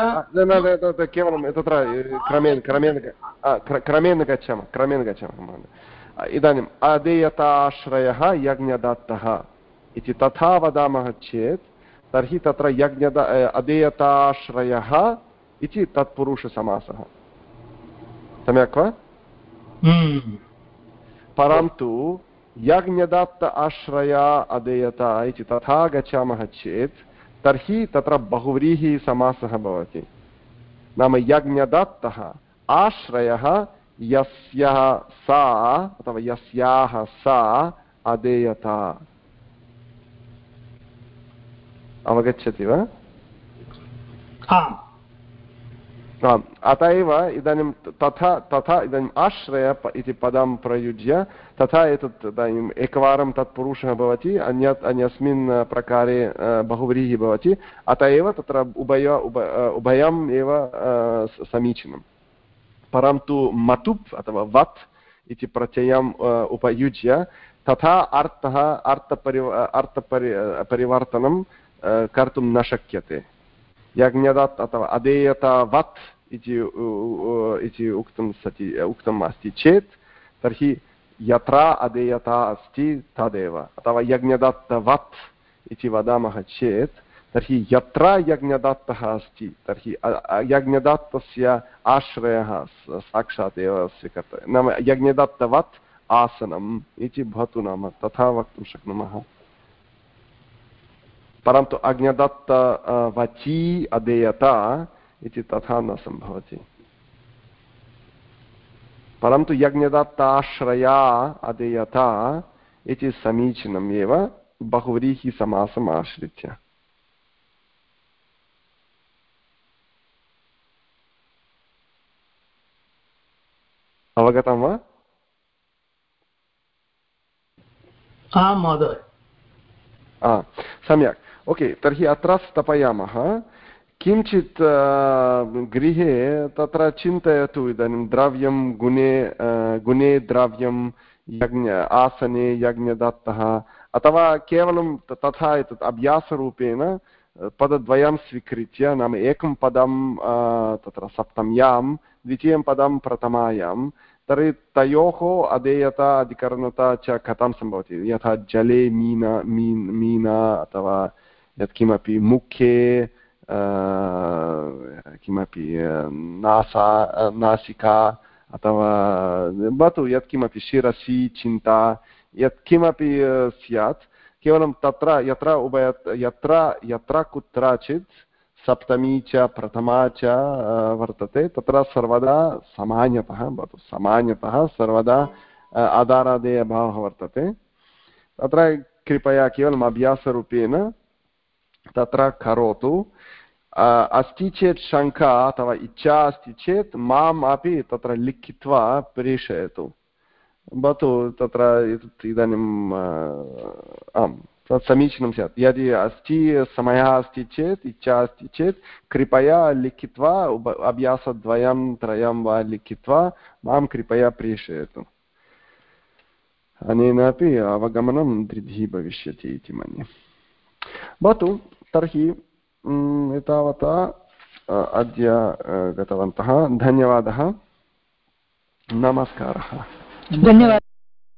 केवलं तत्र क्रमेण क्रमेण क्रमेण गच्छामः क्रमेण गच्छामः महोदय इदानीम् अधेयताश्रयः यज्ञदत्तः इति तथा वदामः चेत् तर्हि तत्र यज्ञद अधेयताश्रयः इति तत्पुरुषसमासः सम्यक् वा। परन्तु यज्ञदत्त आश्रया अधेयता इति तथा गच्छामः चेत् तर्हि तत्र बहुव्रीहिसमासः भवति। नाम यज्ञदत्तः आश्रयः यस्यः सा अथवा यस्याः सा अधेयता अवगच्छति वा? अत एव इदानीं तथा तथा इदानीम् आश्रय इति पदं प्रयुज्य, तथा एतत् इदानीम् एकवारं तत् पुरुषः भवति, अन्यत्, अन्यस्मिन् प्रकारे बहुव्रीहिः भवति, अत एव तत्र उभय, उभ उभयम् एव समीचीनं परन्तु मतुप् अथवा वत् इति प्रत्ययम् उपयुज्य, तथा अर्थः अर्थपरि अर्थपरि परिवर्तनं कर्तुं न शक्यते। यज्ञदत् अथवा अधेयतावत् इति उक्तं सति उक्तम् अस्ति चेत् तर्हि यत्र अधेयता अस्ति तदेव अथवा यज्ञदत्तवत् इति वदामः चेत् तर्हि यत्र यज्ञदत्तः अस्ति तर्हि यज्ञदत्तस्य आश्रयः साक्षात् एव स्वीकर्तव्यः नाम यज्ञदत्तवत् आसनम् इति भवतु नाम तथा वक्तुं शक्नुमः परन्तु अज्ञदत्त वची अधेयता इति तथा न सम्भवति परन्तु यज्ञदत्ताश्रया अधेयता इति समीचीनम् एव बहुव्रीहिसमासम् आश्रित्य अवगतं वा आं महोदय सम्यक् ओके तर्हि अत्र स्थापयामः किञ्चित् गृहे तत्र चिन्तयतु इदानीं द्रव्यं गुणे गुणे द्रव्यं यज्ञ आसने यज्ञदत्तः अथवा केवलं तथा एतत् अभ्यासरूपेण पदद्वयं स्वीकृत्य नाम एकं पदं तत्र सप्तम्यां द्वितीयं पदं प्रथमायां तर्हि तयोः अधेयता अधिकरणता च कथं सम्भवति यथा जले मीना मीन् मीना अथवा यत्किमपि मुखे किमपि नासा नासिका अथवा भवतु यत्किमपि शिरसि चिन्ता यत्किमपि स्यात् केवलं तत्र यत्र उभय यत्र यत्र कुत्रचित् सप्तमी च प्रथमा च वर्तते तत्र सर्वदा सामान्यतः भवतु सामान्यतः सर्वदा आधारादेयभावः वर्तते तत्र कृपया केवलम् अभ्यासरूपेण तत्र करोतु। अस्ति चेत् शङ्का अथवा इच्छा अस्ति चेत् माम् अपि तत्र लिखित्वा प्रेषयतु। भवतु तत्र इदानीम् आम्, तत् समीचीनं स्यात्। यदि अस्ति, समयः अस्ति चेत्, इच्छा अस्ति चेत्, कृपया लिखित्वा अभ्यासद्वयं, त्रयं वा लिखित्वा माँ कृपया प्रेषयतु। अनेनापि अवगमनं दृढी भविष्यति इति मन्ये। भवतु तर्हि एतावता अद्य गतवन्तः. धन्यवादः. नमस्कारः. धन्यवादः।